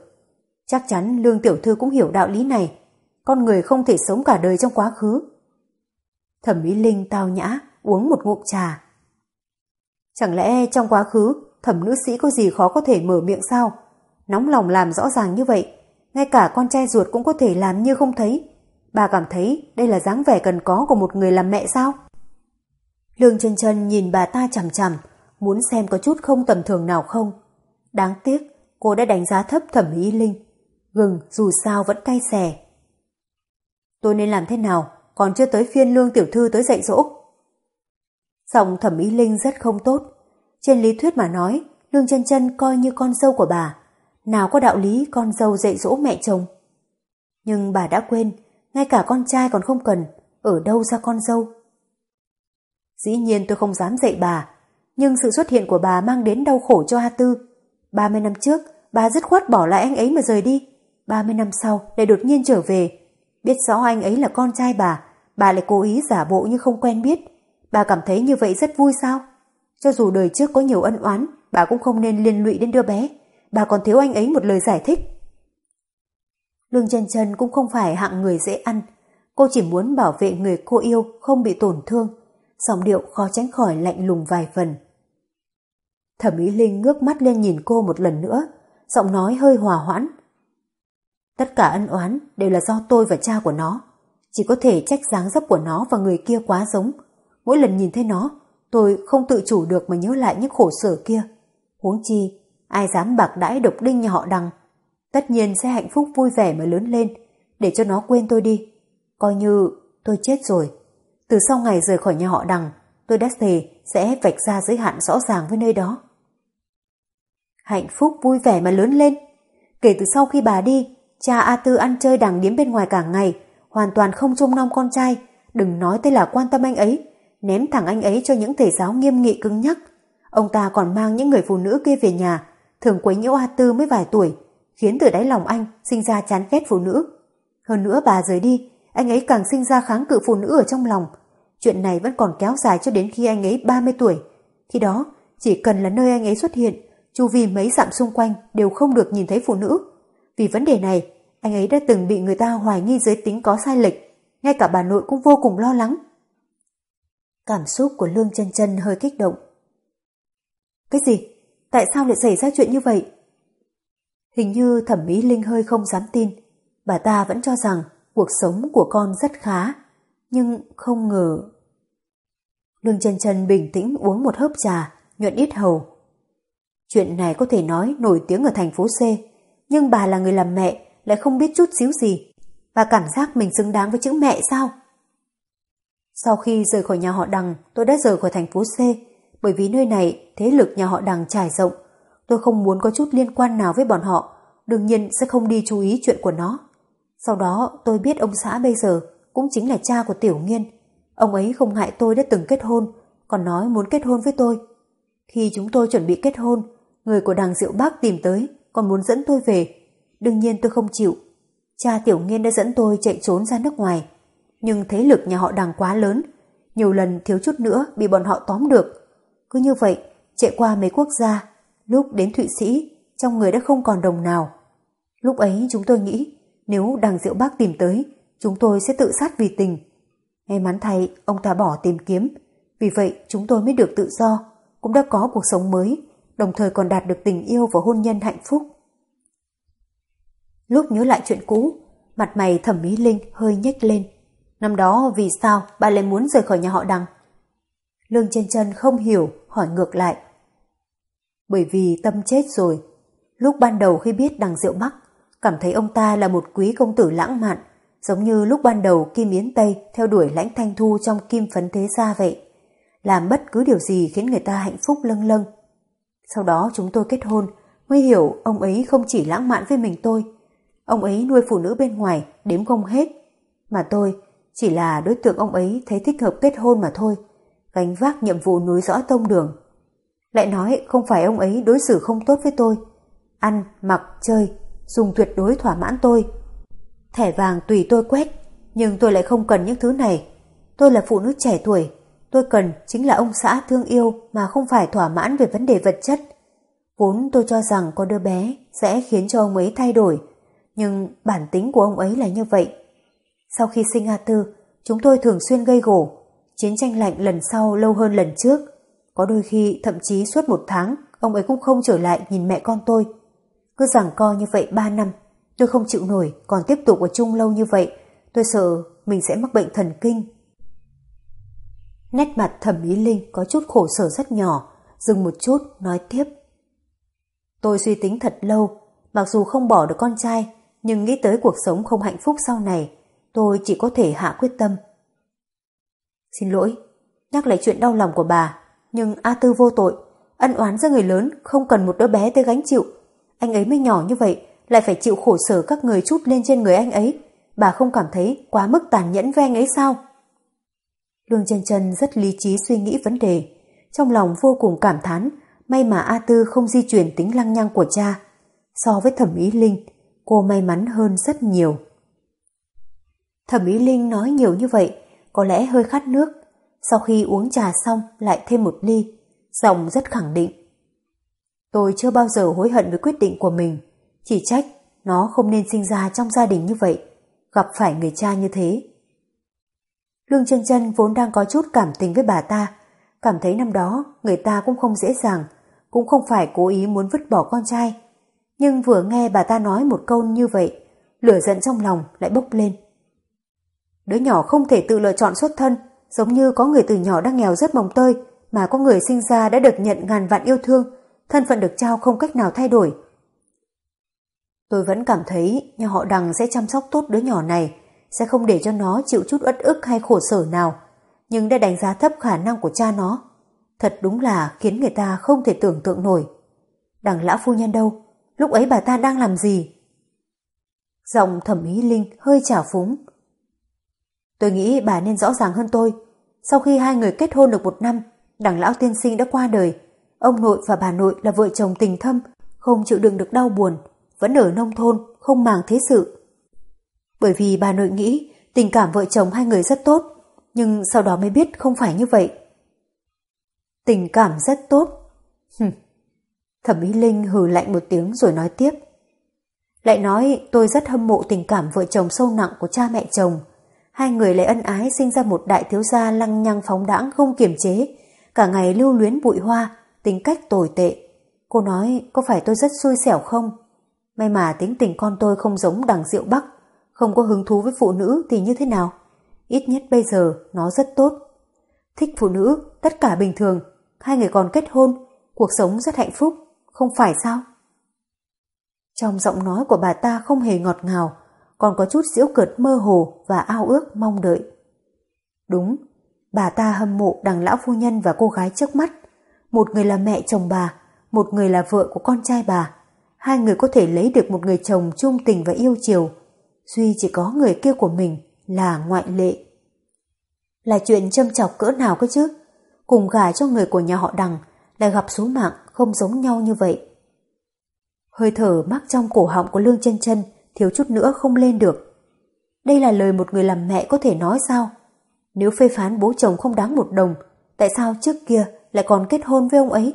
Chắc chắn Lương Tiểu Thư cũng hiểu đạo lý này, con người không thể sống cả đời trong quá khứ. Thẩm Mỹ Linh tao nhã, uống một ngụm trà. Chẳng lẽ trong quá khứ thẩm nữ sĩ có gì khó có thể mở miệng sao? Nóng lòng làm rõ ràng như vậy, ngay cả con trai ruột cũng có thể làm như không thấy. Bà cảm thấy đây là dáng vẻ cần có của một người làm mẹ sao? Lương chân chân nhìn bà ta chằm chằm, muốn xem có chút không tầm thường nào không. Đáng tiếc, cô đã đánh giá thấp thẩm mỹ linh. Gừng dù sao vẫn cay xè. Tôi nên làm thế nào, còn chưa tới phiên lương tiểu thư tới dạy dỗ. Giọng thẩm mỹ linh rất không tốt. Trên lý thuyết mà nói, lương chân chân coi như con dâu của bà. Nào có đạo lý con dâu dạy dỗ mẹ chồng. Nhưng bà đã quên, ngay cả con trai còn không cần, ở đâu ra con dâu. Dĩ nhiên tôi không dám dạy bà, nhưng sự xuất hiện của bà mang đến đau khổ cho A Tư. 30 năm trước, bà dứt khoát bỏ lại anh ấy mà rời đi. 30 năm sau, lại đột nhiên trở về. Biết rõ anh ấy là con trai bà, bà lại cố ý giả bộ như không quen biết. Bà cảm thấy như vậy rất vui sao? Cho dù đời trước có nhiều ân oán, bà cũng không nên liên lụy đến đứa bé. Bà còn thiếu anh ấy một lời giải thích. Lương chân chân cũng không phải hạng người dễ ăn. Cô chỉ muốn bảo vệ người cô yêu không bị tổn thương. Giọng điệu khó tránh khỏi lạnh lùng vài phần. Thẩm Ý Linh ngước mắt lên nhìn cô một lần nữa, giọng nói hơi hòa hoãn. Tất cả ân oán đều là do tôi và cha của nó. Chỉ có thể trách dáng dấp của nó và người kia quá giống. Mỗi lần nhìn thấy nó, tôi không tự chủ được mà nhớ lại những khổ sở kia. Huống chi, ai dám bạc đãi độc đinh nhà họ đằng. Tất nhiên sẽ hạnh phúc vui vẻ mà lớn lên, để cho nó quên tôi đi. Coi như tôi chết rồi. Từ sau ngày rời khỏi nhà họ đằng, tôi đã thề sẽ vạch ra giới hạn rõ ràng với nơi đó. Hạnh phúc vui vẻ mà lớn lên. Kể từ sau khi bà đi, cha A Tư ăn chơi đàng điếm bên ngoài cả ngày, hoàn toàn không trông nom con trai, đừng nói tới là quan tâm anh ấy, ném thẳng anh ấy cho những thầy giáo nghiêm nghị cứng nhắc. Ông ta còn mang những người phụ nữ kia về nhà, thường quấy nhiễu A Tư mới vài tuổi, khiến từ đáy lòng anh sinh ra chán ghét phụ nữ. Hơn nữa bà rời đi, anh ấy càng sinh ra kháng cự phụ nữ ở trong lòng. Chuyện này vẫn còn kéo dài cho đến khi anh ấy 30 tuổi. Khi đó, chỉ cần là nơi anh ấy xuất hiện, chu vi mấy dặm xung quanh đều không được nhìn thấy phụ nữ. Vì vấn đề này, anh ấy đã từng bị người ta hoài nghi giới tính có sai lệch, ngay cả bà nội cũng vô cùng lo lắng. Cảm xúc của Lương chân chân hơi kích động. Cái gì? Tại sao lại xảy ra chuyện như vậy? Hình như thẩm mỹ Linh hơi không dám tin. Bà ta vẫn cho rằng cuộc sống của con rất khá, nhưng không ngờ. Lương chân chân bình tĩnh uống một hớp trà, nhuận ít hầu. Chuyện này có thể nói nổi tiếng ở thành phố C, nhưng bà là người làm mẹ, lại không biết chút xíu gì. Bà cảm giác mình xứng đáng với chữ mẹ sao? Sau khi rời khỏi nhà họ Đằng, tôi đã rời khỏi thành phố C, bởi vì nơi này thế lực nhà họ Đằng trải rộng. Tôi không muốn có chút liên quan nào với bọn họ, đương nhiên sẽ không đi chú ý chuyện của nó. Sau đó tôi biết ông xã bây giờ cũng chính là cha của Tiểu Nghiên. Ông ấy không ngại tôi đã từng kết hôn, còn nói muốn kết hôn với tôi. Khi chúng tôi chuẩn bị kết hôn, người của đằng Diệu Bác tìm tới, còn muốn dẫn tôi về. Đương nhiên tôi không chịu. Cha Tiểu Nghiên đã dẫn tôi chạy trốn ra nước ngoài. Nhưng thế lực nhà họ đằng quá lớn, nhiều lần thiếu chút nữa bị bọn họ tóm được. Cứ như vậy, chạy qua mấy quốc gia, lúc đến Thụy Sĩ, trong người đã không còn đồng nào. Lúc ấy chúng tôi nghĩ, nếu đằng Diệu Bác tìm tới, chúng tôi sẽ tự sát vì tình. May mắn thay, ông ta bỏ tìm kiếm, vì vậy chúng tôi mới được tự do, cũng đã có cuộc sống mới, đồng thời còn đạt được tình yêu và hôn nhân hạnh phúc. Lúc nhớ lại chuyện cũ, mặt mày thẩm mỹ linh hơi nhếch lên. Năm đó vì sao bà lại muốn rời khỏi nhà họ đằng? Lương chân chân không hiểu, hỏi ngược lại. Bởi vì tâm chết rồi. Lúc ban đầu khi biết đằng rượu Bắc, cảm thấy ông ta là một quý công tử lãng mạn, giống như lúc ban đầu Kim Yến Tây theo đuổi lãnh thanh thu trong kim phấn thế gia vậy. Làm bất cứ điều gì khiến người ta hạnh phúc lâng lâng. Sau đó chúng tôi kết hôn, mới hiểu ông ấy không chỉ lãng mạn với mình tôi. Ông ấy nuôi phụ nữ bên ngoài, đếm không hết. Mà tôi chỉ là đối tượng ông ấy thấy thích hợp kết hôn mà thôi, gánh vác nhiệm vụ núi rõ tông đường. Lại nói không phải ông ấy đối xử không tốt với tôi. Ăn, mặc, chơi, dùng tuyệt đối thỏa mãn tôi. Thẻ vàng tùy tôi quét, nhưng tôi lại không cần những thứ này. Tôi là phụ nữ trẻ tuổi, tôi cần chính là ông xã thương yêu mà không phải thỏa mãn về vấn đề vật chất. Vốn tôi cho rằng có đứa bé sẽ khiến cho ông ấy thay đổi, nhưng bản tính của ông ấy là như vậy. Sau khi sinh A Tư, chúng tôi thường xuyên gây gổ. Chiến tranh lạnh lần sau lâu hơn lần trước. Có đôi khi thậm chí suốt một tháng, ông ấy cũng không trở lại nhìn mẹ con tôi. Cứ rằng co như vậy ba năm, tôi không chịu nổi, còn tiếp tục ở chung lâu như vậy, tôi sợ mình sẽ mắc bệnh thần kinh. Nét mặt thẩm mỹ linh có chút khổ sở rất nhỏ, dừng một chút, nói tiếp. Tôi suy tính thật lâu, mặc dù không bỏ được con trai, nhưng nghĩ tới cuộc sống không hạnh phúc sau này, Tôi chỉ có thể hạ quyết tâm. Xin lỗi, nhắc lại chuyện đau lòng của bà, nhưng A Tư vô tội, ân oán giữa người lớn không cần một đứa bé tới gánh chịu. Anh ấy mới nhỏ như vậy, lại phải chịu khổ sở các người chút lên trên người anh ấy. Bà không cảm thấy quá mức tàn nhẫn với anh ấy sao? Lương chân chân rất lý trí suy nghĩ vấn đề, trong lòng vô cùng cảm thán, may mà A Tư không di chuyển tính lăng nhăng của cha. So với thẩm ý linh, cô may mắn hơn rất nhiều. Thẩm ý linh nói nhiều như vậy, có lẽ hơi khát nước. Sau khi uống trà xong lại thêm một ly, giọng rất khẳng định. Tôi chưa bao giờ hối hận với quyết định của mình, chỉ trách nó không nên sinh ra trong gia đình như vậy, gặp phải người cha như thế. Lương chân chân vốn đang có chút cảm tình với bà ta, cảm thấy năm đó người ta cũng không dễ dàng, cũng không phải cố ý muốn vứt bỏ con trai. Nhưng vừa nghe bà ta nói một câu như vậy, lửa giận trong lòng lại bốc lên. Đứa nhỏ không thể tự lựa chọn xuất thân, giống như có người từ nhỏ đang nghèo rất mồng tơi, mà có người sinh ra đã được nhận ngàn vạn yêu thương, thân phận được trao không cách nào thay đổi. Tôi vẫn cảm thấy nhà họ đằng sẽ chăm sóc tốt đứa nhỏ này, sẽ không để cho nó chịu chút uất ức hay khổ sở nào, nhưng đã đánh giá thấp khả năng của cha nó. Thật đúng là khiến người ta không thể tưởng tượng nổi. Đằng lão phu nhân đâu? Lúc ấy bà ta đang làm gì? Giọng thẩm ý linh hơi trả phúng. Tôi nghĩ bà nên rõ ràng hơn tôi. Sau khi hai người kết hôn được một năm, đằng lão tiên sinh đã qua đời. Ông nội và bà nội là vợ chồng tình thâm, không chịu đựng được đau buồn, vẫn ở nông thôn, không màng thế sự. Bởi vì bà nội nghĩ tình cảm vợ chồng hai người rất tốt, nhưng sau đó mới biết không phải như vậy. Tình cảm rất tốt. Hừm. Thẩm Mỹ Linh hừ lạnh một tiếng rồi nói tiếp. Lại nói tôi rất hâm mộ tình cảm vợ chồng sâu nặng của cha mẹ chồng. Hai người lại ân ái sinh ra một đại thiếu gia lăng nhăng phóng đãng không kiềm chế, cả ngày lưu luyến bụi hoa, tính cách tồi tệ. Cô nói có phải tôi rất xui xẻo không? May mà tính tình con tôi không giống đằng rượu bắc, không có hứng thú với phụ nữ thì như thế nào? Ít nhất bây giờ nó rất tốt. Thích phụ nữ, tất cả bình thường, hai người còn kết hôn, cuộc sống rất hạnh phúc, không phải sao? Trong giọng nói của bà ta không hề ngọt ngào, còn có chút diễu cợt mơ hồ và ao ước mong đợi. Đúng, bà ta hâm mộ đằng lão phu nhân và cô gái trước mắt. Một người là mẹ chồng bà, một người là vợ của con trai bà. Hai người có thể lấy được một người chồng trung tình và yêu chiều. Duy chỉ có người kia của mình là ngoại lệ. Là chuyện châm chọc cỡ nào cơ chứ? Cùng gả cho người của nhà họ đằng lại gặp số mạng không giống nhau như vậy. Hơi thở mắc trong cổ họng của Lương chân chân thiếu chút nữa không lên được. Đây là lời một người làm mẹ có thể nói sao? Nếu phê phán bố chồng không đáng một đồng, tại sao trước kia lại còn kết hôn với ông ấy?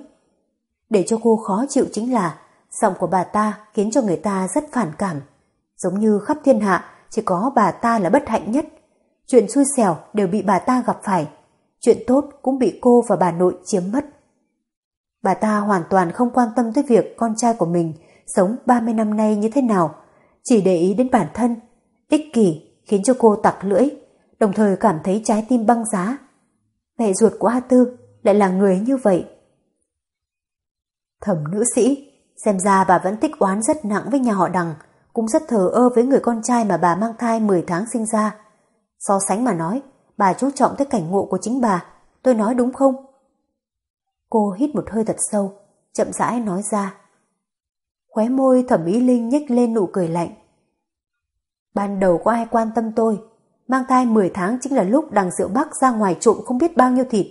Để cho cô khó chịu chính là giọng của bà ta khiến cho người ta rất phản cảm. Giống như khắp thiên hạ chỉ có bà ta là bất hạnh nhất. Chuyện xui xẻo đều bị bà ta gặp phải. Chuyện tốt cũng bị cô và bà nội chiếm mất. Bà ta hoàn toàn không quan tâm tới việc con trai của mình sống 30 năm nay như thế nào, chỉ để ý đến bản thân, ích kỷ khiến cho cô tặc lưỡi, đồng thời cảm thấy trái tim băng giá. Mẹ ruột của A Tư lại là người như vậy. Thẩm nữ sĩ, xem ra bà vẫn tích oán rất nặng với nhà họ đằng, cũng rất thờ ơ với người con trai mà bà mang thai 10 tháng sinh ra. So sánh mà nói, bà chú trọng tới cảnh ngộ của chính bà, tôi nói đúng không? Cô hít một hơi thật sâu, chậm rãi nói ra. Khóe môi thẩm ý linh nhếch lên nụ cười lạnh. Ban đầu có ai quan tâm tôi, mang thai 10 tháng chính là lúc đằng rượu bắc ra ngoài trộm không biết bao nhiêu thịt.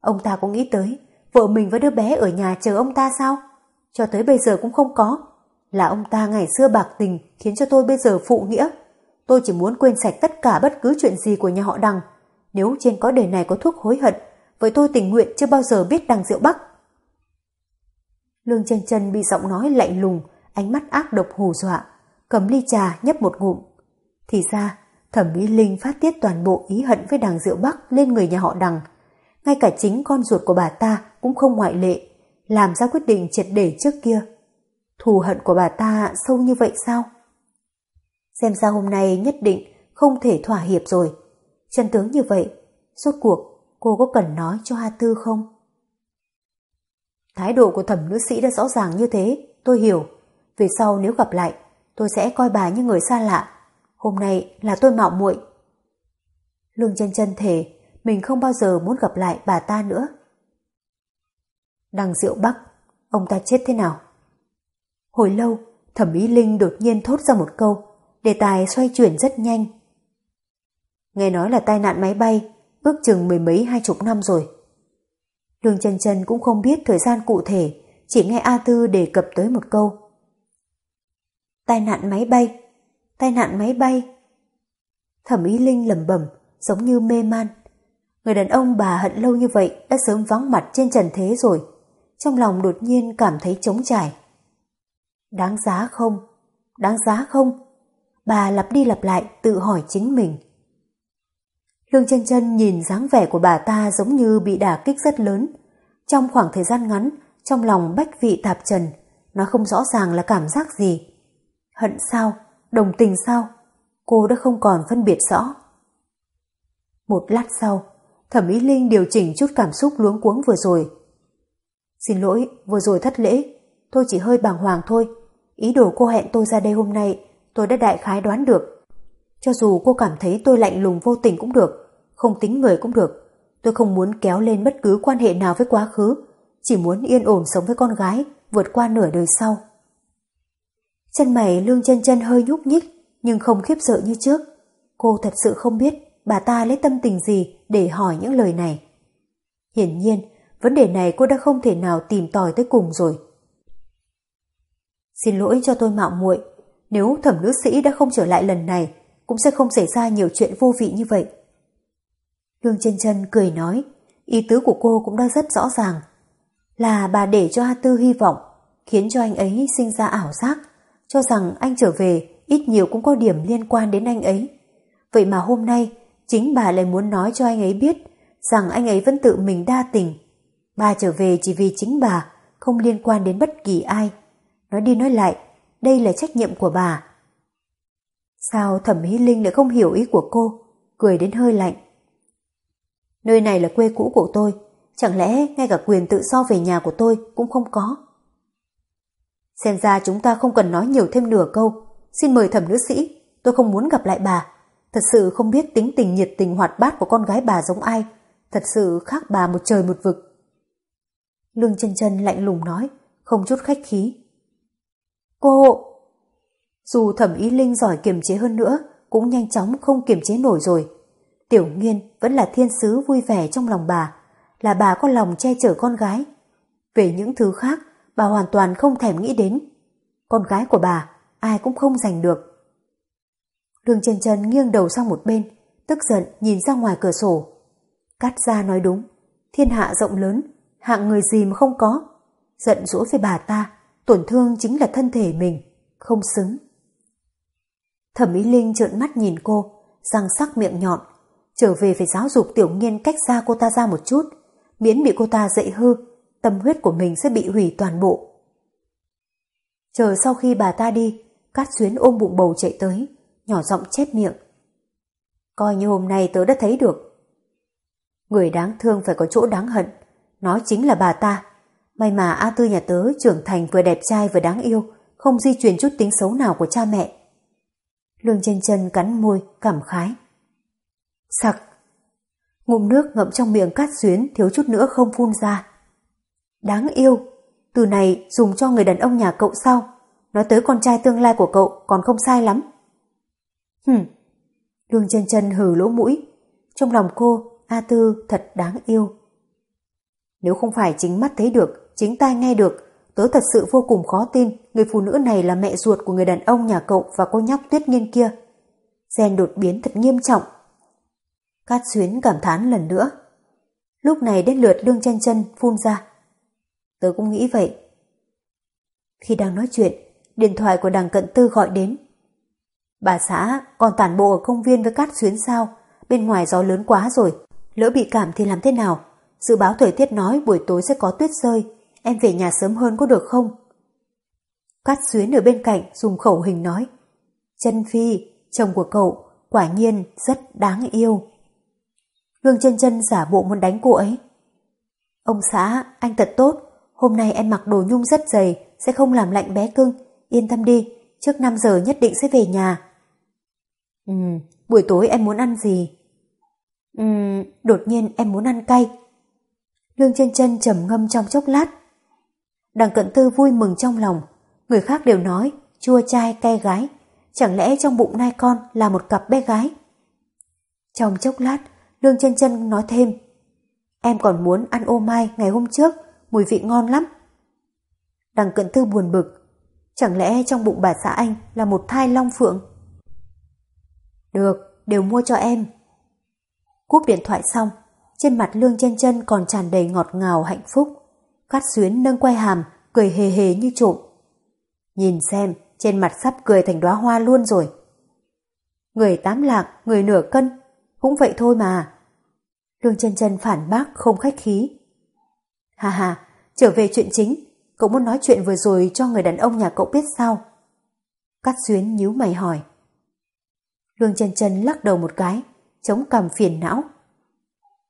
Ông ta cũng nghĩ tới, vợ mình với đứa bé ở nhà chờ ông ta sao? Cho tới bây giờ cũng không có. Là ông ta ngày xưa bạc tình khiến cho tôi bây giờ phụ nghĩa. Tôi chỉ muốn quên sạch tất cả bất cứ chuyện gì của nhà họ đằng. Nếu trên có đề này có thuốc hối hận, vậy tôi tình nguyện chưa bao giờ biết đằng rượu bắc. Lương chân chân bị giọng nói lạnh lùng, ánh mắt ác độc hù dọa, cầm ly trà nhấp một ngụm. Thì ra, thẩm mỹ linh phát tiết toàn bộ ý hận với đằng rượu bắc lên người nhà họ đằng. Ngay cả chính con ruột của bà ta cũng không ngoại lệ, làm ra quyết định triệt để trước kia. Thù hận của bà ta sâu như vậy sao? Xem ra hôm nay nhất định không thể thỏa hiệp rồi. Chân tướng như vậy, rốt cuộc cô có cần nói cho Hà Tư không? Thái độ của thẩm nữ sĩ đã rõ ràng như thế, tôi hiểu. Về sau nếu gặp lại, tôi sẽ coi bà như người xa lạ. hôm nay là tôi mạo muội. Lương chân chân thề, mình không bao giờ muốn gặp lại bà ta nữa. Đằng Diệu Bắc, ông ta chết thế nào? Hồi lâu, thẩm ý Linh đột nhiên thốt ra một câu, đề tài xoay chuyển rất nhanh. Nghe nói là tai nạn máy bay, ước chừng mười mấy hai chục năm rồi. Lương chân chân cũng không biết thời gian cụ thể, chỉ nghe A Tư đề cập tới một câu. Tai nạn máy bay, tai nạn máy bay. Thẩm ý Linh lầm bẩm giống như mê man. Người đàn ông bà hận lâu như vậy đã sớm vắng mặt trên trần thế rồi. Trong lòng đột nhiên cảm thấy trống trải. Đáng giá không? Đáng giá không? Bà lặp đi lặp lại tự hỏi chính mình. Lương chân chân nhìn dáng vẻ của bà ta giống như bị đả kích rất lớn. Trong khoảng thời gian ngắn, trong lòng bách vị tạp trần, nó không rõ ràng là cảm giác gì. Hận sao? Đồng tình sao? Cô đã không còn phân biệt rõ. Một lát sau, thẩm ý Linh điều chỉnh chút cảm xúc luống cuống vừa rồi. Xin lỗi, vừa rồi thất lễ. Tôi chỉ hơi bàng hoàng thôi. Ý đồ cô hẹn tôi ra đây hôm nay, tôi đã đại khái đoán được. Cho dù cô cảm thấy tôi lạnh lùng vô tình cũng được, không tính người cũng được. Tôi không muốn kéo lên bất cứ quan hệ nào với quá khứ, chỉ muốn yên ổn sống với con gái, vượt qua nửa đời sau. Chân mày lương chân chân hơi nhúc nhích, nhưng không khiếp sợ như trước. Cô thật sự không biết bà ta lấy tâm tình gì để hỏi những lời này. Hiển nhiên, vấn đề này cô đã không thể nào tìm tòi tới cùng rồi. Xin lỗi cho tôi mạo muội, nếu thẩm nữ sĩ đã không trở lại lần này, cũng sẽ không xảy ra nhiều chuyện vô vị như vậy. Lương chân chân cười nói, ý tứ của cô cũng đã rất rõ ràng. Là bà để cho A Tư hy vọng, khiến cho anh ấy sinh ra ảo giác, cho rằng anh trở về ít nhiều cũng có điểm liên quan đến anh ấy. Vậy mà hôm nay, chính bà lại muốn nói cho anh ấy biết rằng anh ấy vẫn tự mình đa tình. Bà trở về chỉ vì chính bà, không liên quan đến bất kỳ ai. Nói đi nói lại, đây là trách nhiệm của bà. Sao thẩm mỹ linh lại không hiểu ý của cô, cười đến hơi lạnh. Nơi này là quê cũ của tôi, chẳng lẽ ngay cả quyền tự do về nhà của tôi cũng không có? Xem ra chúng ta không cần nói nhiều thêm nửa câu. Xin mời thẩm nữ sĩ, tôi không muốn gặp lại bà. Thật sự không biết tính tình nhiệt tình hoạt bát của con gái bà giống ai. Thật sự khác bà một trời một vực. Lương chân chân lạnh lùng nói, không chút khách khí. Cô... Dù thẩm ý linh giỏi kiềm chế hơn nữa, cũng nhanh chóng không kiềm chế nổi rồi. Tiểu nghiên vẫn là thiên sứ vui vẻ trong lòng bà, là bà có lòng che chở con gái. Về những thứ khác, bà hoàn toàn không thèm nghĩ đến. Con gái của bà, ai cũng không giành được. Lương chân chân nghiêng đầu sang một bên, tức giận nhìn ra ngoài cửa sổ. Cát ra nói đúng, thiên hạ rộng lớn, hạng người gì mà không có. Giận dỗi với bà ta, tổn thương chính là thân thể mình, không xứng. Thẩm Mỹ Linh trợn mắt nhìn cô, răng sắc miệng nhọn, trở về phải giáo dục tiểu nghiên cách xa cô ta ra một chút, miễn bị cô ta dậy hư, tâm huyết của mình sẽ bị hủy toàn bộ. Chờ sau khi bà ta đi, Cát Xuyến ôm bụng bầu chạy tới, nhỏ giọng chép miệng. Coi như hôm nay tớ đã thấy được. Người đáng thương phải có chỗ đáng hận, nó chính là bà ta. May mà A Tư nhà tớ trưởng thành vừa đẹp trai vừa đáng yêu, không di truyền chút tính xấu nào của cha mẹ. Lương chân chân cắn môi, cảm khái. Sặc! Ngụm nước ngậm trong miệng cát xuyến thiếu chút nữa không phun ra. Đáng yêu! Từ này dùng cho người đàn ông nhà cậu sao? Nói tới con trai tương lai của cậu còn không sai lắm. Hừm! Lương chân chân hừ lỗ mũi. Trong lòng cô, A Tư thật đáng yêu. Nếu không phải chính mắt thấy được, chính tai nghe được, tớ thật sự vô cùng khó tin người phụ nữ này là mẹ ruột của người đàn ông nhà cậu và cô nhóc tuyết nghiên kia. Gen đột biến thật nghiêm trọng. Cát xuyến cảm thán lần nữa. Lúc này đến lượt lương chân chân phun ra. Tớ cũng nghĩ vậy. Khi đang nói chuyện, điện thoại của đằng cận tư gọi đến. Bà xã còn tản bộ ở công viên với Cát xuyến sao? Bên ngoài gió lớn quá rồi. Lỡ bị cảm thì làm thế nào? Dự báo thời tiết nói buổi tối sẽ có tuyết rơi. Em về nhà sớm hơn có được không? Cát xuyến ở bên cạnh dùng khẩu hình nói. Chân Phi, chồng của cậu, quả nhiên rất đáng yêu. Lương chân chân giả bộ muốn đánh cô ấy. Ông xã, anh thật tốt, hôm nay em mặc đồ nhung rất dày, sẽ không làm lạnh bé cưng, yên tâm đi, trước 5 giờ nhất định sẽ về nhà. Ừ, buổi tối em muốn ăn gì? Ừ, đột nhiên em muốn ăn cay. Lương chân chân trầm ngâm trong chốc lát. Đằng cận tư vui mừng trong lòng. Người khác đều nói chua chai cay gái. Chẳng lẽ trong bụng nai con là một cặp bé gái? Trong chốc lát, Lương chân chân nói thêm. Em còn muốn ăn ô mai ngày hôm trước, mùi vị ngon lắm. Đằng cận tư buồn bực. Chẳng lẽ trong bụng bà xã anh là một thai long phượng? Được, đều mua cho em. Cúp điện thoại xong, trên mặt Lương chân chân còn tràn đầy ngọt ngào hạnh phúc. Cát xuyến nâng quay hàm, cười hề hề như trộm. Nhìn xem, trên mặt sắp cười thành đóa hoa luôn rồi. Người tám lạc, người nửa cân, cũng vậy thôi mà. Lương chân chân phản bác không khách khí. Hà hà, trở về chuyện chính, cậu muốn nói chuyện vừa rồi cho người đàn ông nhà cậu biết sao? Cát xuyến nhíu mày hỏi. Lương chân chân lắc đầu một cái, chống cằm phiền não.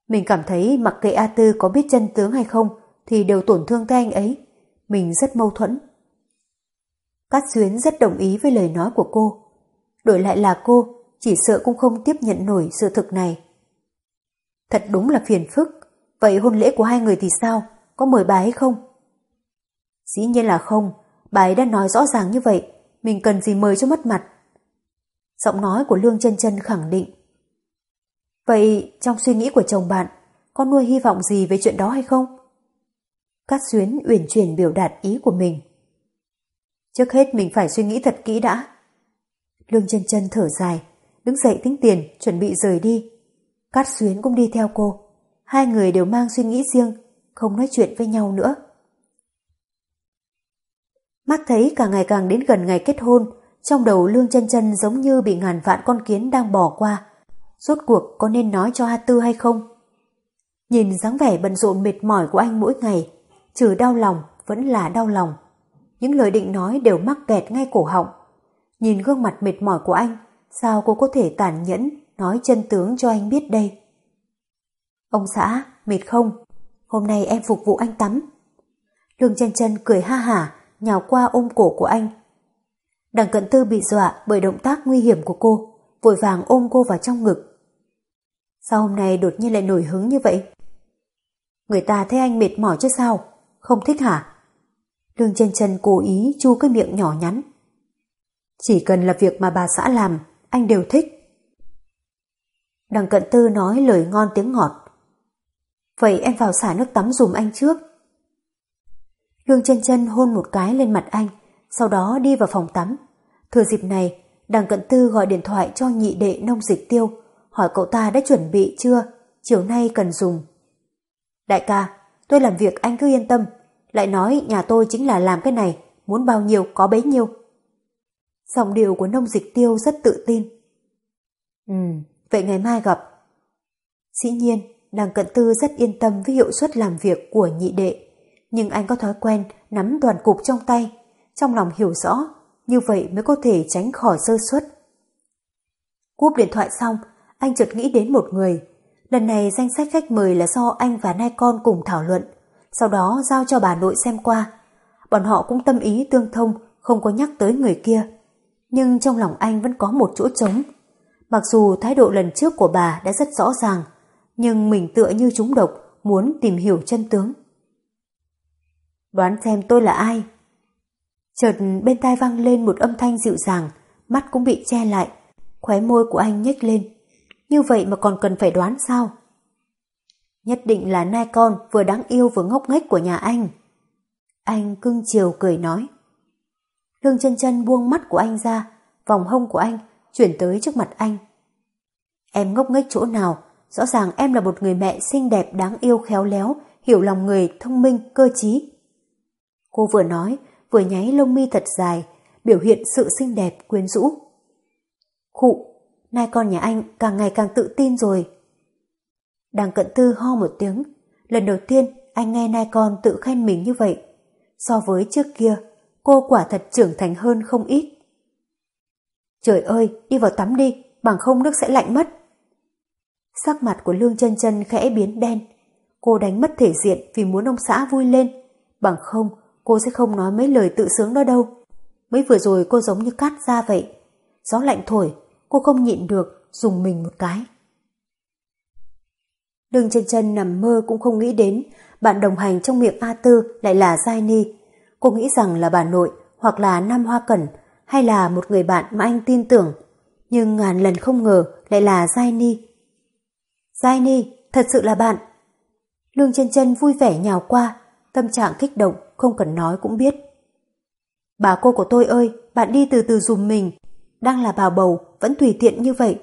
Mình cảm thấy mặc kệ A Tư có biết chân tướng hay không thì đều tổn thương tới anh ấy. Mình rất mâu thuẫn. Cát Xuyến rất đồng ý với lời nói của cô. Đổi lại là cô, chỉ sợ cũng không tiếp nhận nổi sự thực này. Thật đúng là phiền phức. Vậy hôn lễ của hai người thì sao? Có mời bà ấy không? Dĩ nhiên là không. Bà ấy đã nói rõ ràng như vậy. Mình cần gì mời cho mất mặt. Giọng nói của Lương chân chân khẳng định. Vậy trong suy nghĩ của chồng bạn, có nuôi hy vọng gì về chuyện đó hay không? Cát Xuyến uyển chuyển biểu đạt ý của mình. Trước hết mình phải suy nghĩ thật kỹ đã. Lương chân chân thở dài, đứng dậy tính tiền, chuẩn bị rời đi. Cát Xuyến cũng đi theo cô. Hai người đều mang suy nghĩ riêng, không nói chuyện với nhau nữa. Mắt thấy càng ngày càng đến gần ngày kết hôn, trong đầu Lương chân chân giống như bị ngàn vạn con kiến đang bỏ qua. Rốt cuộc có nên nói cho A Tư hay không? Nhìn dáng vẻ bận rộn mệt mỏi của anh mỗi ngày, trừ đau lòng vẫn là đau lòng. Những lời định nói đều mắc kẹt ngay cổ họng. Nhìn gương mặt mệt mỏi của anh, sao cô có thể tàn nhẫn nói chân tướng cho anh biết đây? Ông xã, mệt không? Hôm nay em phục vụ anh tắm. Lương chân chân cười ha hả, nhào qua ôm cổ của anh. Đằng cận tư bị dọa bởi động tác nguy hiểm của cô, vội vàng ôm cô vào trong ngực. Sao hôm nay đột nhiên lại nổi hứng như vậy? Người ta thấy anh mệt mỏi chứ sao? Không thích hả? Lương chân chân cố ý chu cái miệng nhỏ nhắn. Chỉ cần là việc mà bà xã làm, anh đều thích. Đằng cận tư nói lời ngon tiếng ngọt. Vậy em vào xả nước tắm dùm anh trước. Lương chân chân hôn một cái lên mặt anh, sau đó đi vào phòng tắm. Thừa dịp này, đằng cận tư gọi điện thoại cho nhị đệ nông dịch tiêu, hỏi cậu ta đã chuẩn bị chưa, chiều nay cần dùng. Đại ca, tôi làm việc anh cứ yên tâm, lại nói nhà tôi chính là làm cái này, muốn bao nhiêu có bấy nhiêu. Giọng điệu của nông dịch tiêu rất tự tin. Ừ, vậy ngày mai gặp. Dĩ nhiên, đằng cận tư rất yên tâm với hiệu suất làm việc của nhị đệ, nhưng anh có thói quen nắm toàn cục trong tay, trong lòng hiểu rõ, như vậy mới có thể tránh khỏi sơ suất. Cúp điện thoại xong, anh chợt nghĩ đến một người. Lần này danh sách khách mời là do anh và nai con cùng thảo luận, sau đó giao cho bà nội xem qua. Bọn họ cũng tâm ý tương thông, không có nhắc tới người kia. Nhưng trong lòng anh vẫn có một chỗ trống. Mặc dù thái độ lần trước của bà đã rất rõ ràng, nhưng mình tựa như trúng độc, muốn tìm hiểu chân tướng. Đoán xem tôi là ai? Chợt bên tai vang lên một âm thanh dịu dàng, mắt cũng bị che lại, khóe môi của anh nhếch lên. Như vậy mà còn cần phải đoán sao? Nhất định là nai con vừa đáng yêu vừa ngốc nghếch của nhà anh. Anh cưng chiều cười nói. Lương chân chân buông mắt của anh ra, vòng hông của anh chuyển tới trước mặt anh. Em ngốc nghếch chỗ nào, rõ ràng em là một người mẹ xinh đẹp đáng yêu khéo léo, hiểu lòng người, thông minh, cơ trí. Cô vừa nói, vừa nháy lông mi thật dài, biểu hiện sự xinh đẹp, quyến rũ. Khụ, nay con nhà anh càng ngày càng tự tin rồi. Đằng cận tư ho một tiếng, lần đầu tiên anh nghe nai con tự khen mình như vậy. So với trước kia, cô quả thật trưởng thành hơn không ít. Trời ơi, đi vào tắm đi, bằng không nước sẽ lạnh mất. Sắc mặt của Lương chân chân khẽ biến đen. Cô đánh mất thể diện vì muốn ông xã vui lên. Bằng không, cô sẽ không nói mấy lời tự sướng đó đâu. Mới vừa rồi cô giống như cát ra vậy. Gió lạnh thổi, cô không nhịn được, dùng mình một cái. Đường chân chân nằm mơ cũng không nghĩ đến bạn đồng hành trong miệng A Tư lại là Giai Ni. Cô nghĩ rằng là bà nội hoặc là Nam Hoa Cẩn hay là một người bạn mà anh tin tưởng. Nhưng ngàn lần không ngờ lại là Giai Ni. Giai Ni, thật sự là bạn. Lương chân chân vui vẻ nhào qua, tâm trạng kích động, không cần nói cũng biết. Bà cô của tôi ơi, bạn đi từ từ dùm mình, đang là bào bầu, vẫn tùy tiện như vậy.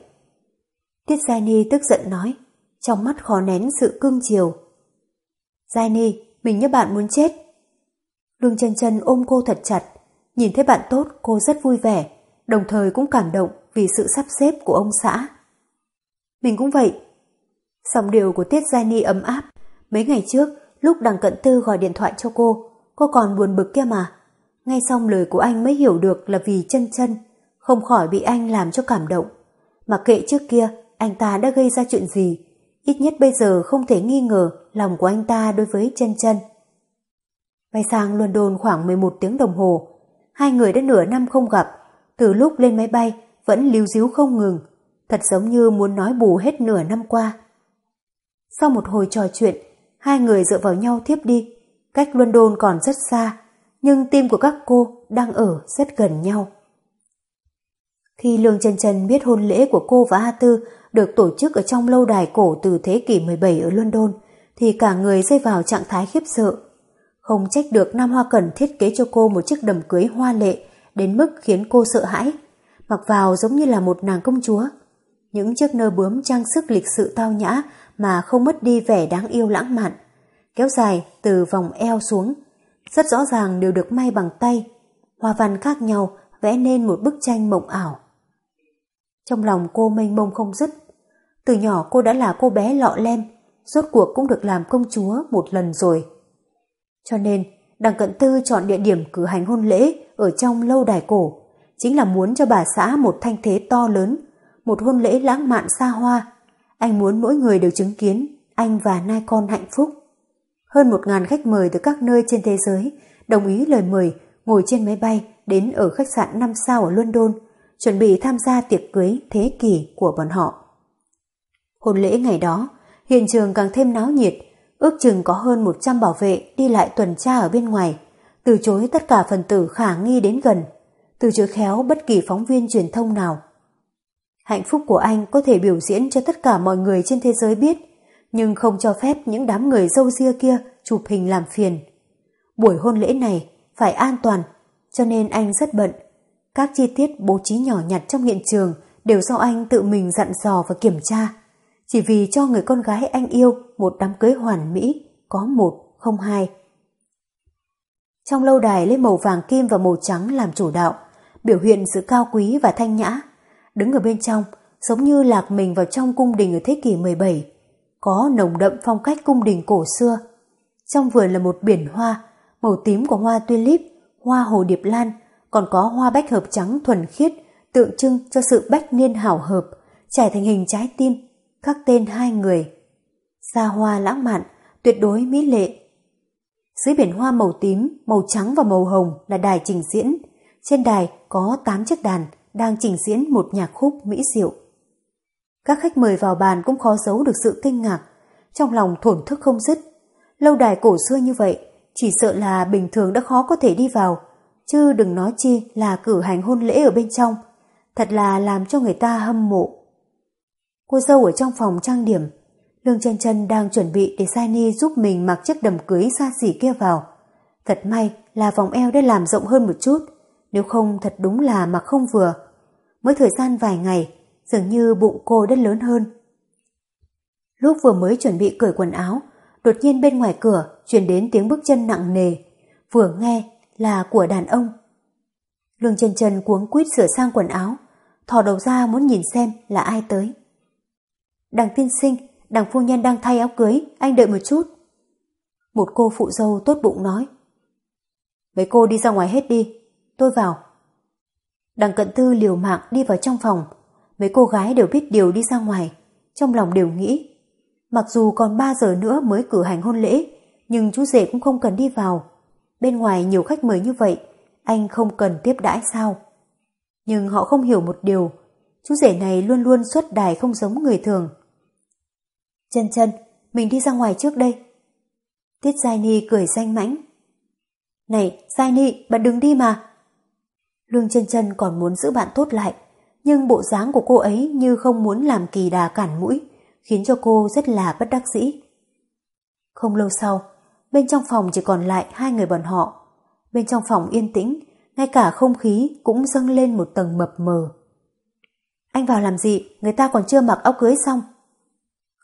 Tiết Giai Ni tức giận nói, trong mắt khó nén sự cưng chiều. Giai Ni, mình như bạn muốn chết. Lương chân chân ôm cô thật chặt, nhìn thấy bạn tốt cô rất vui vẻ, đồng thời cũng cảm động vì sự sắp xếp của ông xã. Mình cũng vậy. Sòng điều của Tiết Giai Ni ấm áp. Mấy ngày trước, lúc đằng cận tư gọi điện thoại cho cô, cô còn buồn bực kia mà. Ngay xong lời của anh mới hiểu được là vì chân chân, không khỏi bị anh làm cho cảm động. Mà kệ trước kia, anh ta đã gây ra chuyện gì, ít nhất bây giờ không thể nghi ngờ lòng của anh ta đối với chân chân. Bay sang London khoảng 11 tiếng đồng hồ, hai người đã nửa năm không gặp, từ lúc lên máy bay vẫn lưu díu không ngừng, thật giống như muốn nói bù hết nửa năm qua. Sau một hồi trò chuyện, hai người dựa vào nhau thiếp đi, cách London còn rất xa, nhưng tim của các cô đang ở rất gần nhau. Khi Lương Trần Trần biết hôn lễ của cô và A Tư được tổ chức ở trong lâu đài cổ từ thế kỷ 17 ở London, thì cả người rơi vào trạng thái khiếp sợ. Không trách được Nam Hoa Cẩn thiết kế cho cô một chiếc đầm cưới hoa lệ đến mức khiến cô sợ hãi, mặc vào giống như là một nàng công chúa. Những chiếc nơ bướm trang sức lịch sự tao nhã mà không mất đi vẻ đáng yêu lãng mạn, kéo dài từ vòng eo xuống, rất rõ ràng đều được may bằng tay, hoa văn khác nhau vẽ nên một bức tranh mộng ảo. Trong lòng cô mênh mông không dứt, từ nhỏ cô đã là cô bé lọ lem, rốt cuộc cũng được làm công chúa một lần rồi. Cho nên, Đằng Cận Tư chọn địa điểm cử hành hôn lễ ở trong lâu đài cổ, chính là muốn cho bà xã một thanh thế to lớn, một hôn lễ lãng mạn xa hoa. Anh muốn mỗi người đều chứng kiến anh và nai con hạnh phúc. Hơn một ngàn khách mời từ các nơi trên thế giới đồng ý lời mời ngồi trên máy bay đến ở khách sạn 5 sao ở London, chuẩn bị tham gia tiệc cưới thế kỷ của bọn họ. Hôn lễ ngày đó, hiện trường càng thêm náo nhiệt, ước chừng có hơn 100 bảo vệ đi lại tuần tra ở bên ngoài, từ chối tất cả phần tử khả nghi đến gần, từ chối khéo bất kỳ phóng viên truyền thông nào. Hạnh phúc của anh có thể biểu diễn cho tất cả mọi người trên thế giới biết, nhưng không cho phép những đám người dâu ria kia chụp hình làm phiền. Buổi hôn lễ này phải an toàn, cho nên anh rất bận. Các chi tiết bố trí nhỏ nhặt trong hiện trường đều do anh tự mình dặn dò và kiểm tra chỉ vì cho người con gái anh yêu một đám cưới hoàn mỹ, có một, không hai. Trong lâu đài lấy màu vàng kim và màu trắng làm chủ đạo, biểu hiện sự cao quý và thanh nhã. Đứng ở bên trong, giống như lạc mình vào trong cung đình ở thế kỷ 17, có nồng đậm phong cách cung đình cổ xưa. Trong vườn là một biển hoa, màu tím của hoa tulip, hoa hồ điệp lan, còn có hoa bách hợp trắng thuần khiết, tượng trưng cho sự bách niên hảo hợp, trải thành hình trái tim khắc tên hai người. Xa hoa lãng mạn, tuyệt đối mỹ lệ. Dưới biển hoa màu tím, màu trắng và màu hồng là đài trình diễn. Trên đài có 8 chiếc đàn đang trình diễn một nhạc khúc mỹ diệu. Các khách mời vào bàn cũng khó giấu được sự kinh ngạc, trong lòng thổn thức không dứt. Lâu đài cổ xưa như vậy, chỉ sợ là bình thường đã khó có thể đi vào, chứ đừng nói chi là cử hành hôn lễ ở bên trong. Thật là làm cho người ta hâm mộ. Cô dâu ở trong phòng trang điểm. Lương chân chân đang chuẩn bị để Sani giúp mình mặc chiếc đầm cưới xa xỉ kia vào. Thật may là vòng eo đã làm rộng hơn một chút, nếu không thật đúng là mặc không vừa. Mới thời gian vài ngày, dường như bụng cô đã lớn hơn. Lúc vừa mới chuẩn bị cởi quần áo, đột nhiên bên ngoài cửa truyền đến tiếng bước chân nặng nề, vừa nghe là của đàn ông. Lương chân chân cuống quýt sửa sang quần áo, thò đầu ra muốn nhìn xem là ai tới. Đằng tiên sinh, đằng phu nhân đang thay áo cưới, anh đợi một chút. Một cô phụ dâu tốt bụng nói. Mấy cô đi ra ngoài hết đi, tôi vào. Đằng cận tư liều mạng đi vào trong phòng, mấy cô gái đều biết điều đi ra ngoài, trong lòng đều nghĩ. Mặc dù còn 3 giờ nữa mới cử hành hôn lễ, nhưng chú rể cũng không cần đi vào. Bên ngoài nhiều khách mời như vậy, anh không cần tiếp đãi sao? Nhưng họ không hiểu một điều, chú rể này luôn luôn xuất đài không giống người thường. Chân chân, mình đi ra ngoài trước đây. Tiết Giai Ni cười danh mãnh. Này, Giai Ni, bạn đừng đi mà. Lương chân chân còn muốn giữ bạn tốt lại, nhưng bộ dáng của cô ấy như không muốn làm kỳ đà cản mũi, khiến cho cô rất là bất đắc dĩ. Không lâu sau, bên trong phòng chỉ còn lại hai người bọn họ. Bên trong phòng yên tĩnh, ngay cả không khí cũng dâng lên một tầng mập mờ. Anh vào làm gì, người ta còn chưa mặc áo cưới xong.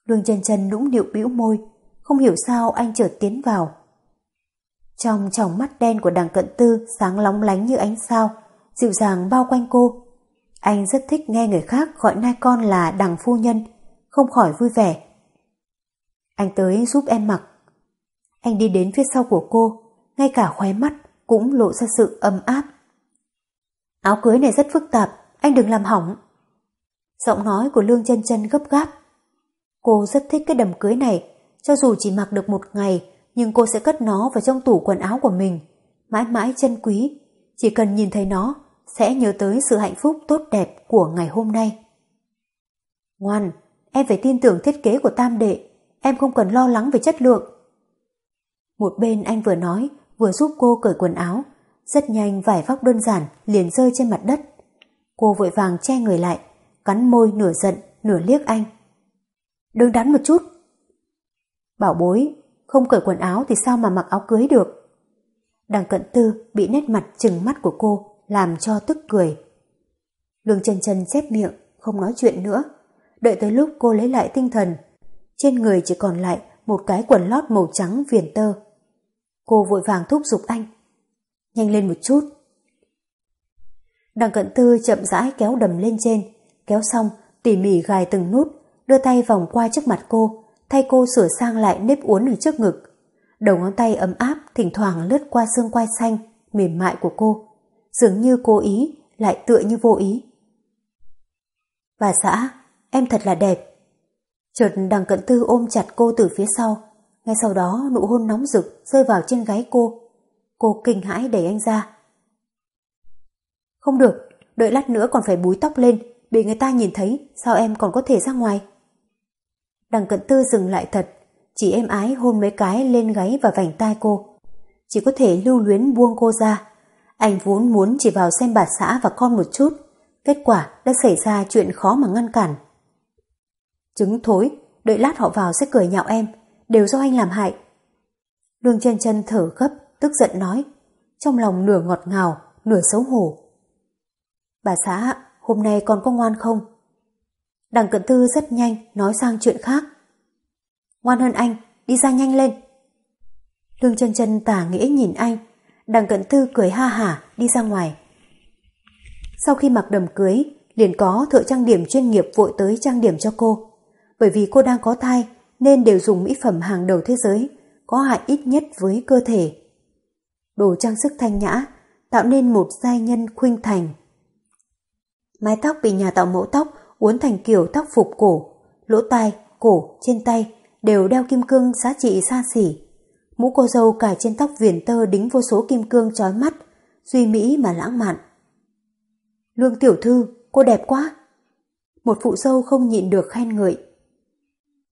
Lương chân chân nũng điệu bĩu môi, không hiểu sao anh chợt tiến vào. Trong tròng mắt đen của đằng cận tư sáng lóng lánh như ánh sao, dịu dàng bao quanh cô. Anh rất thích nghe người khác gọi nai con là đằng phu nhân, không khỏi vui vẻ. Anh tới giúp em mặc. Anh đi đến phía sau của cô, ngay cả khóe mắt cũng lộ ra sự ấm áp. Áo cưới này rất phức tạp, anh đừng làm hỏng. Giọng nói của Lương chân chân gấp gáp. Cô rất thích cái đầm cưới này, cho dù chỉ mặc được một ngày, nhưng cô sẽ cất nó vào trong tủ quần áo của mình, mãi mãi chân quý. Chỉ cần nhìn thấy nó, sẽ nhớ tới sự hạnh phúc tốt đẹp của ngày hôm nay. Ngoan, em phải tin tưởng thiết kế của tam đệ, em không cần lo lắng về chất lượng. Một bên anh vừa nói, vừa giúp cô cởi quần áo, rất nhanh vải vóc đơn giản liền rơi trên mặt đất. Cô vội vàng che người lại, cắn môi nửa giận, nửa liếc anh. Đừng đắn một chút. Bảo bối, không cởi quần áo thì sao mà mặc áo cưới được. Đằng cận tư bị nét mặt trừng mắt của cô làm cho tức cười. Lương chân chân chép miệng, không nói chuyện nữa. Đợi tới lúc cô lấy lại tinh thần, trên người chỉ còn lại một cái quần lót màu trắng viền tơ. Cô vội vàng thúc giục anh. Nhanh lên một chút. Đằng cận tư chậm rãi kéo đầm lên trên, kéo xong tỉ mỉ gài từng nút, đưa tay vòng qua trước mặt cô, thay cô sửa sang lại nếp uốn ở trước ngực. Đầu ngón tay ấm áp thỉnh thoảng lướt qua xương quai xanh, mềm mại của cô, dường như cố ý, lại tựa như vô ý. Bà xã, em thật là đẹp. Chợt đằng cận tư ôm chặt cô từ phía sau, ngay sau đó nụ hôn nóng rực rơi vào trên gáy cô. Cô kinh hãi đẩy anh ra. Không được, đợi lát nữa còn phải búi tóc lên, bị người ta nhìn thấy, sao em còn có thể ra ngoài? Đằng cận tư dừng lại thật, chỉ êm ái hôn mấy cái lên gáy và vành tai cô. Chỉ có thể lưu luyến buông cô ra. Anh vốn muốn chỉ vào xem bà xã và con một chút, kết quả đã xảy ra chuyện khó mà ngăn cản. Trứng thối, đợi lát họ vào sẽ cười nhạo em, đều do anh làm hại. Lương chân chân thở gấp, tức giận nói, trong lòng nửa ngọt ngào, nửa xấu hổ. Bà xã, hôm nay con có ngoan không? Đằng cận tư rất nhanh nói sang chuyện khác. Ngoan hơn anh, đi ra nhanh lên. Lương chân chân tà nghĩa nhìn anh, đằng cận tư cười ha hả đi ra ngoài. Sau khi mặc đầm cưới, liền có thợ trang điểm chuyên nghiệp vội tới trang điểm cho cô. Bởi vì cô đang có thai nên đều dùng mỹ phẩm hàng đầu thế giới, có hại ít nhất với cơ thể. Đồ trang sức thanh nhã, tạo nên một giai nhân khuynh thành. Mái tóc bị nhà tạo mẫu tóc uốn thành kiểu tóc phục cổ, lỗ tai, cổ, trên tay đều đeo kim cương giá trị xa xỉ. Mũ cô dâu cài trên tóc viền tơ đính vô số kim cương trói mắt, duy mỹ mà lãng mạn. Lương tiểu thư, cô đẹp quá. Một phụ dâu không nhịn được khen ngợi.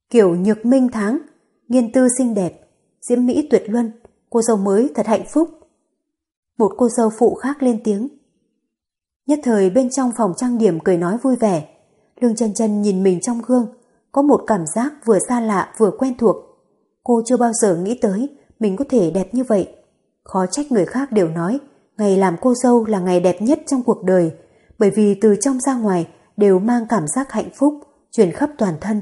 Kiểu nhược minh tháng, nghiên tư xinh đẹp, diễm mỹ tuyệt luân, cô dâu mới thật hạnh phúc. Một cô dâu phụ khác lên tiếng. Nhất thời bên trong phòng trang điểm cười nói vui vẻ, Lương chân chân nhìn mình trong gương, có một cảm giác vừa xa lạ vừa quen thuộc. Cô chưa bao giờ nghĩ tới mình có thể đẹp như vậy. Khó trách người khác đều nói ngày làm cô dâu là ngày đẹp nhất trong cuộc đời, bởi vì từ trong ra ngoài đều mang cảm giác hạnh phúc, truyền khắp toàn thân.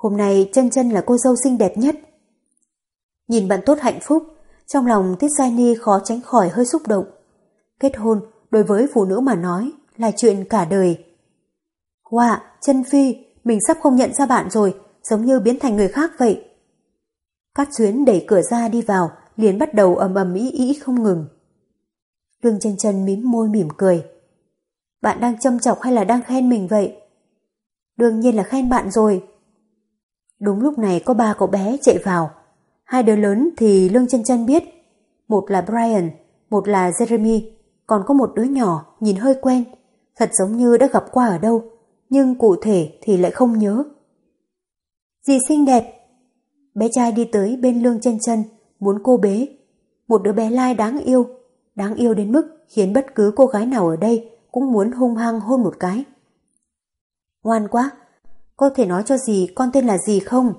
Hôm nay chân chân là cô dâu xinh đẹp nhất. Nhìn bạn tốt hạnh phúc, trong lòng Tiết Giai Ni khó tránh khỏi hơi xúc động. Kết hôn đối với phụ nữ mà nói là chuyện cả đời. Wow, chân Phi, mình sắp không nhận ra bạn rồi, giống như biến thành người khác vậy. Cát Xuyến đẩy cửa ra đi vào, liền bắt đầu ầm ầm ý ý không ngừng. Lương chân chân mím môi mỉm cười. Bạn đang châm chọc hay là đang khen mình vậy? Đương nhiên là khen bạn rồi. Đúng lúc này có ba cậu bé chạy vào. Hai đứa lớn thì Lương chân chân biết. Một là Brian, một là Jeremy, còn có một đứa nhỏ nhìn hơi quen, thật giống như đã gặp qua ở đâu, nhưng cụ thể thì lại không nhớ. Dì xinh đẹp! Bé trai đi tới bên lương chân chân, muốn cô bế. Một đứa bé lai đáng yêu, đáng yêu đến mức khiến bất cứ cô gái nào ở đây cũng muốn hung hăng hôn một cái. Ngoan quá, có thể nói cho gì con tên là gì không?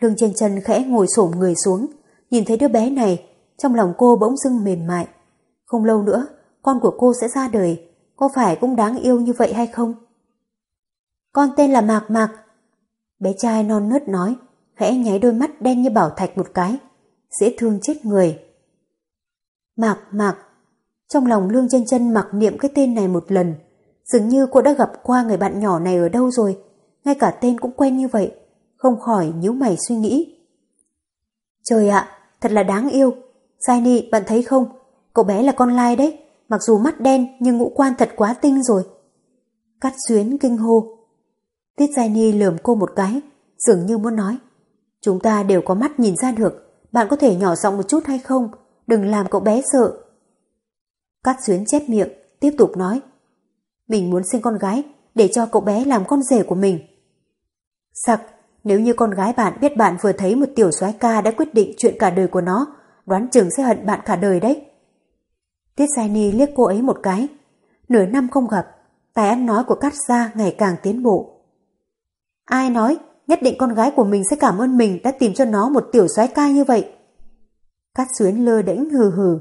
Lương chân chân khẽ ngồi xổm người xuống, nhìn thấy đứa bé này, trong lòng cô bỗng dưng mềm mại. Không lâu nữa, con của cô sẽ ra đời, có phải cũng đáng yêu như vậy hay không? Con tên là Mạc Mạc. Bé trai non nớt nói, khẽ nháy đôi mắt đen như bảo thạch một cái, dễ thương chết người. Mạc Mạc, trong lòng Lương chân chân mặc niệm cái tên này một lần, dường như cô đã gặp qua người bạn nhỏ này ở đâu rồi, ngay cả tên cũng quen như vậy, không khỏi nhíu mày suy nghĩ. Trời ạ, thật là đáng yêu. Giai bạn thấy không? Cậu bé là con lai đấy, mặc dù mắt đen nhưng ngũ quan thật quá tinh rồi. Cắt xuyến kinh hô. Tiết Giai Ni lườm cô một cái, dường như muốn nói. Chúng ta đều có mắt nhìn ra được, bạn có thể nhỏ giọng một chút hay không? Đừng làm cậu bé sợ. Cắt xuyến chép miệng, tiếp tục nói. Mình muốn sinh con gái, để cho cậu bé làm con rể của mình. Sặc, nếu như con gái bạn biết bạn vừa thấy một tiểu soái ca đã quyết định chuyện cả đời của nó, đoán chừng sẽ hận bạn cả đời đấy. Tiết Sai Ni liếc cô ấy một cái. Nửa năm không gặp, tài ăn nói của Cát Gia ngày càng tiến bộ. Ai nói, nhất định con gái của mình sẽ cảm ơn mình đã tìm cho nó một tiểu soái ca như vậy. Cát Xuyến lơ đễnh hừ hừ.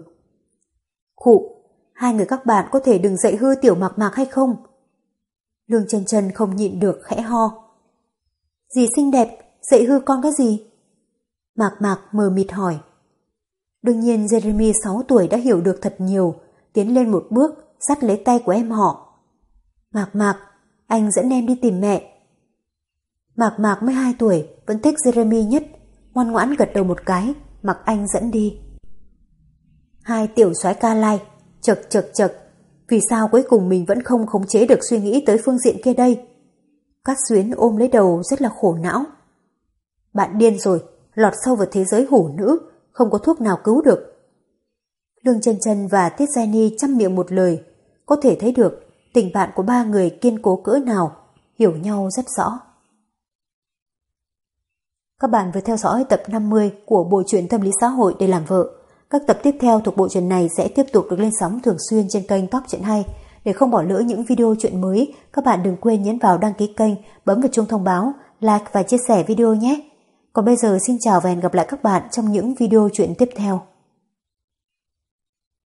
Khụ, hai người các bạn có thể đừng dạy hư tiểu mạc mạc hay không? Lương chân chân không nhịn được khẽ ho. Dì xinh đẹp, dạy hư con cái gì? Mạc mạc mờ mịt hỏi. Đương nhiên Jeremy 6 tuổi đã hiểu được thật nhiều, tiến lên một bước, dắt lấy tay của em họ. Mạc mạc, anh dẫn em đi tìm mẹ. Mạc mạc 12 tuổi, vẫn thích Jeremy nhất, ngoan ngoãn gật đầu một cái, mặc anh dẫn đi. Hai tiểu soái ca lai, chật chật chật, vì sao cuối cùng mình vẫn không khống chế được suy nghĩ tới phương diện kia đây? Cát xuyến ôm lấy đầu rất là khổ não. Bạn điên rồi, lọt sâu vào thế giới hủ nữ, không có thuốc nào cứu được. Lương chân chân và Tiết Giai Ni chăm miệng một lời, có thể thấy được tình bạn của ba người kiên cố cỡ nào, hiểu nhau rất rõ. Các bạn vừa theo dõi tập 50 của bộ truyện tâm lý xã hội để làm vợ. Các tập tiếp theo thuộc bộ truyện này sẽ tiếp tục được lên sóng thường xuyên trên kênh Top Truyện Hay. Để không bỏ lỡ những video chuyện mới, các bạn đừng quên nhấn vào đăng ký kênh, bấm vào chuông thông báo, like và chia sẻ video nhé. Còn bây giờ xin chào và hẹn gặp lại các bạn trong những video chuyện tiếp theo.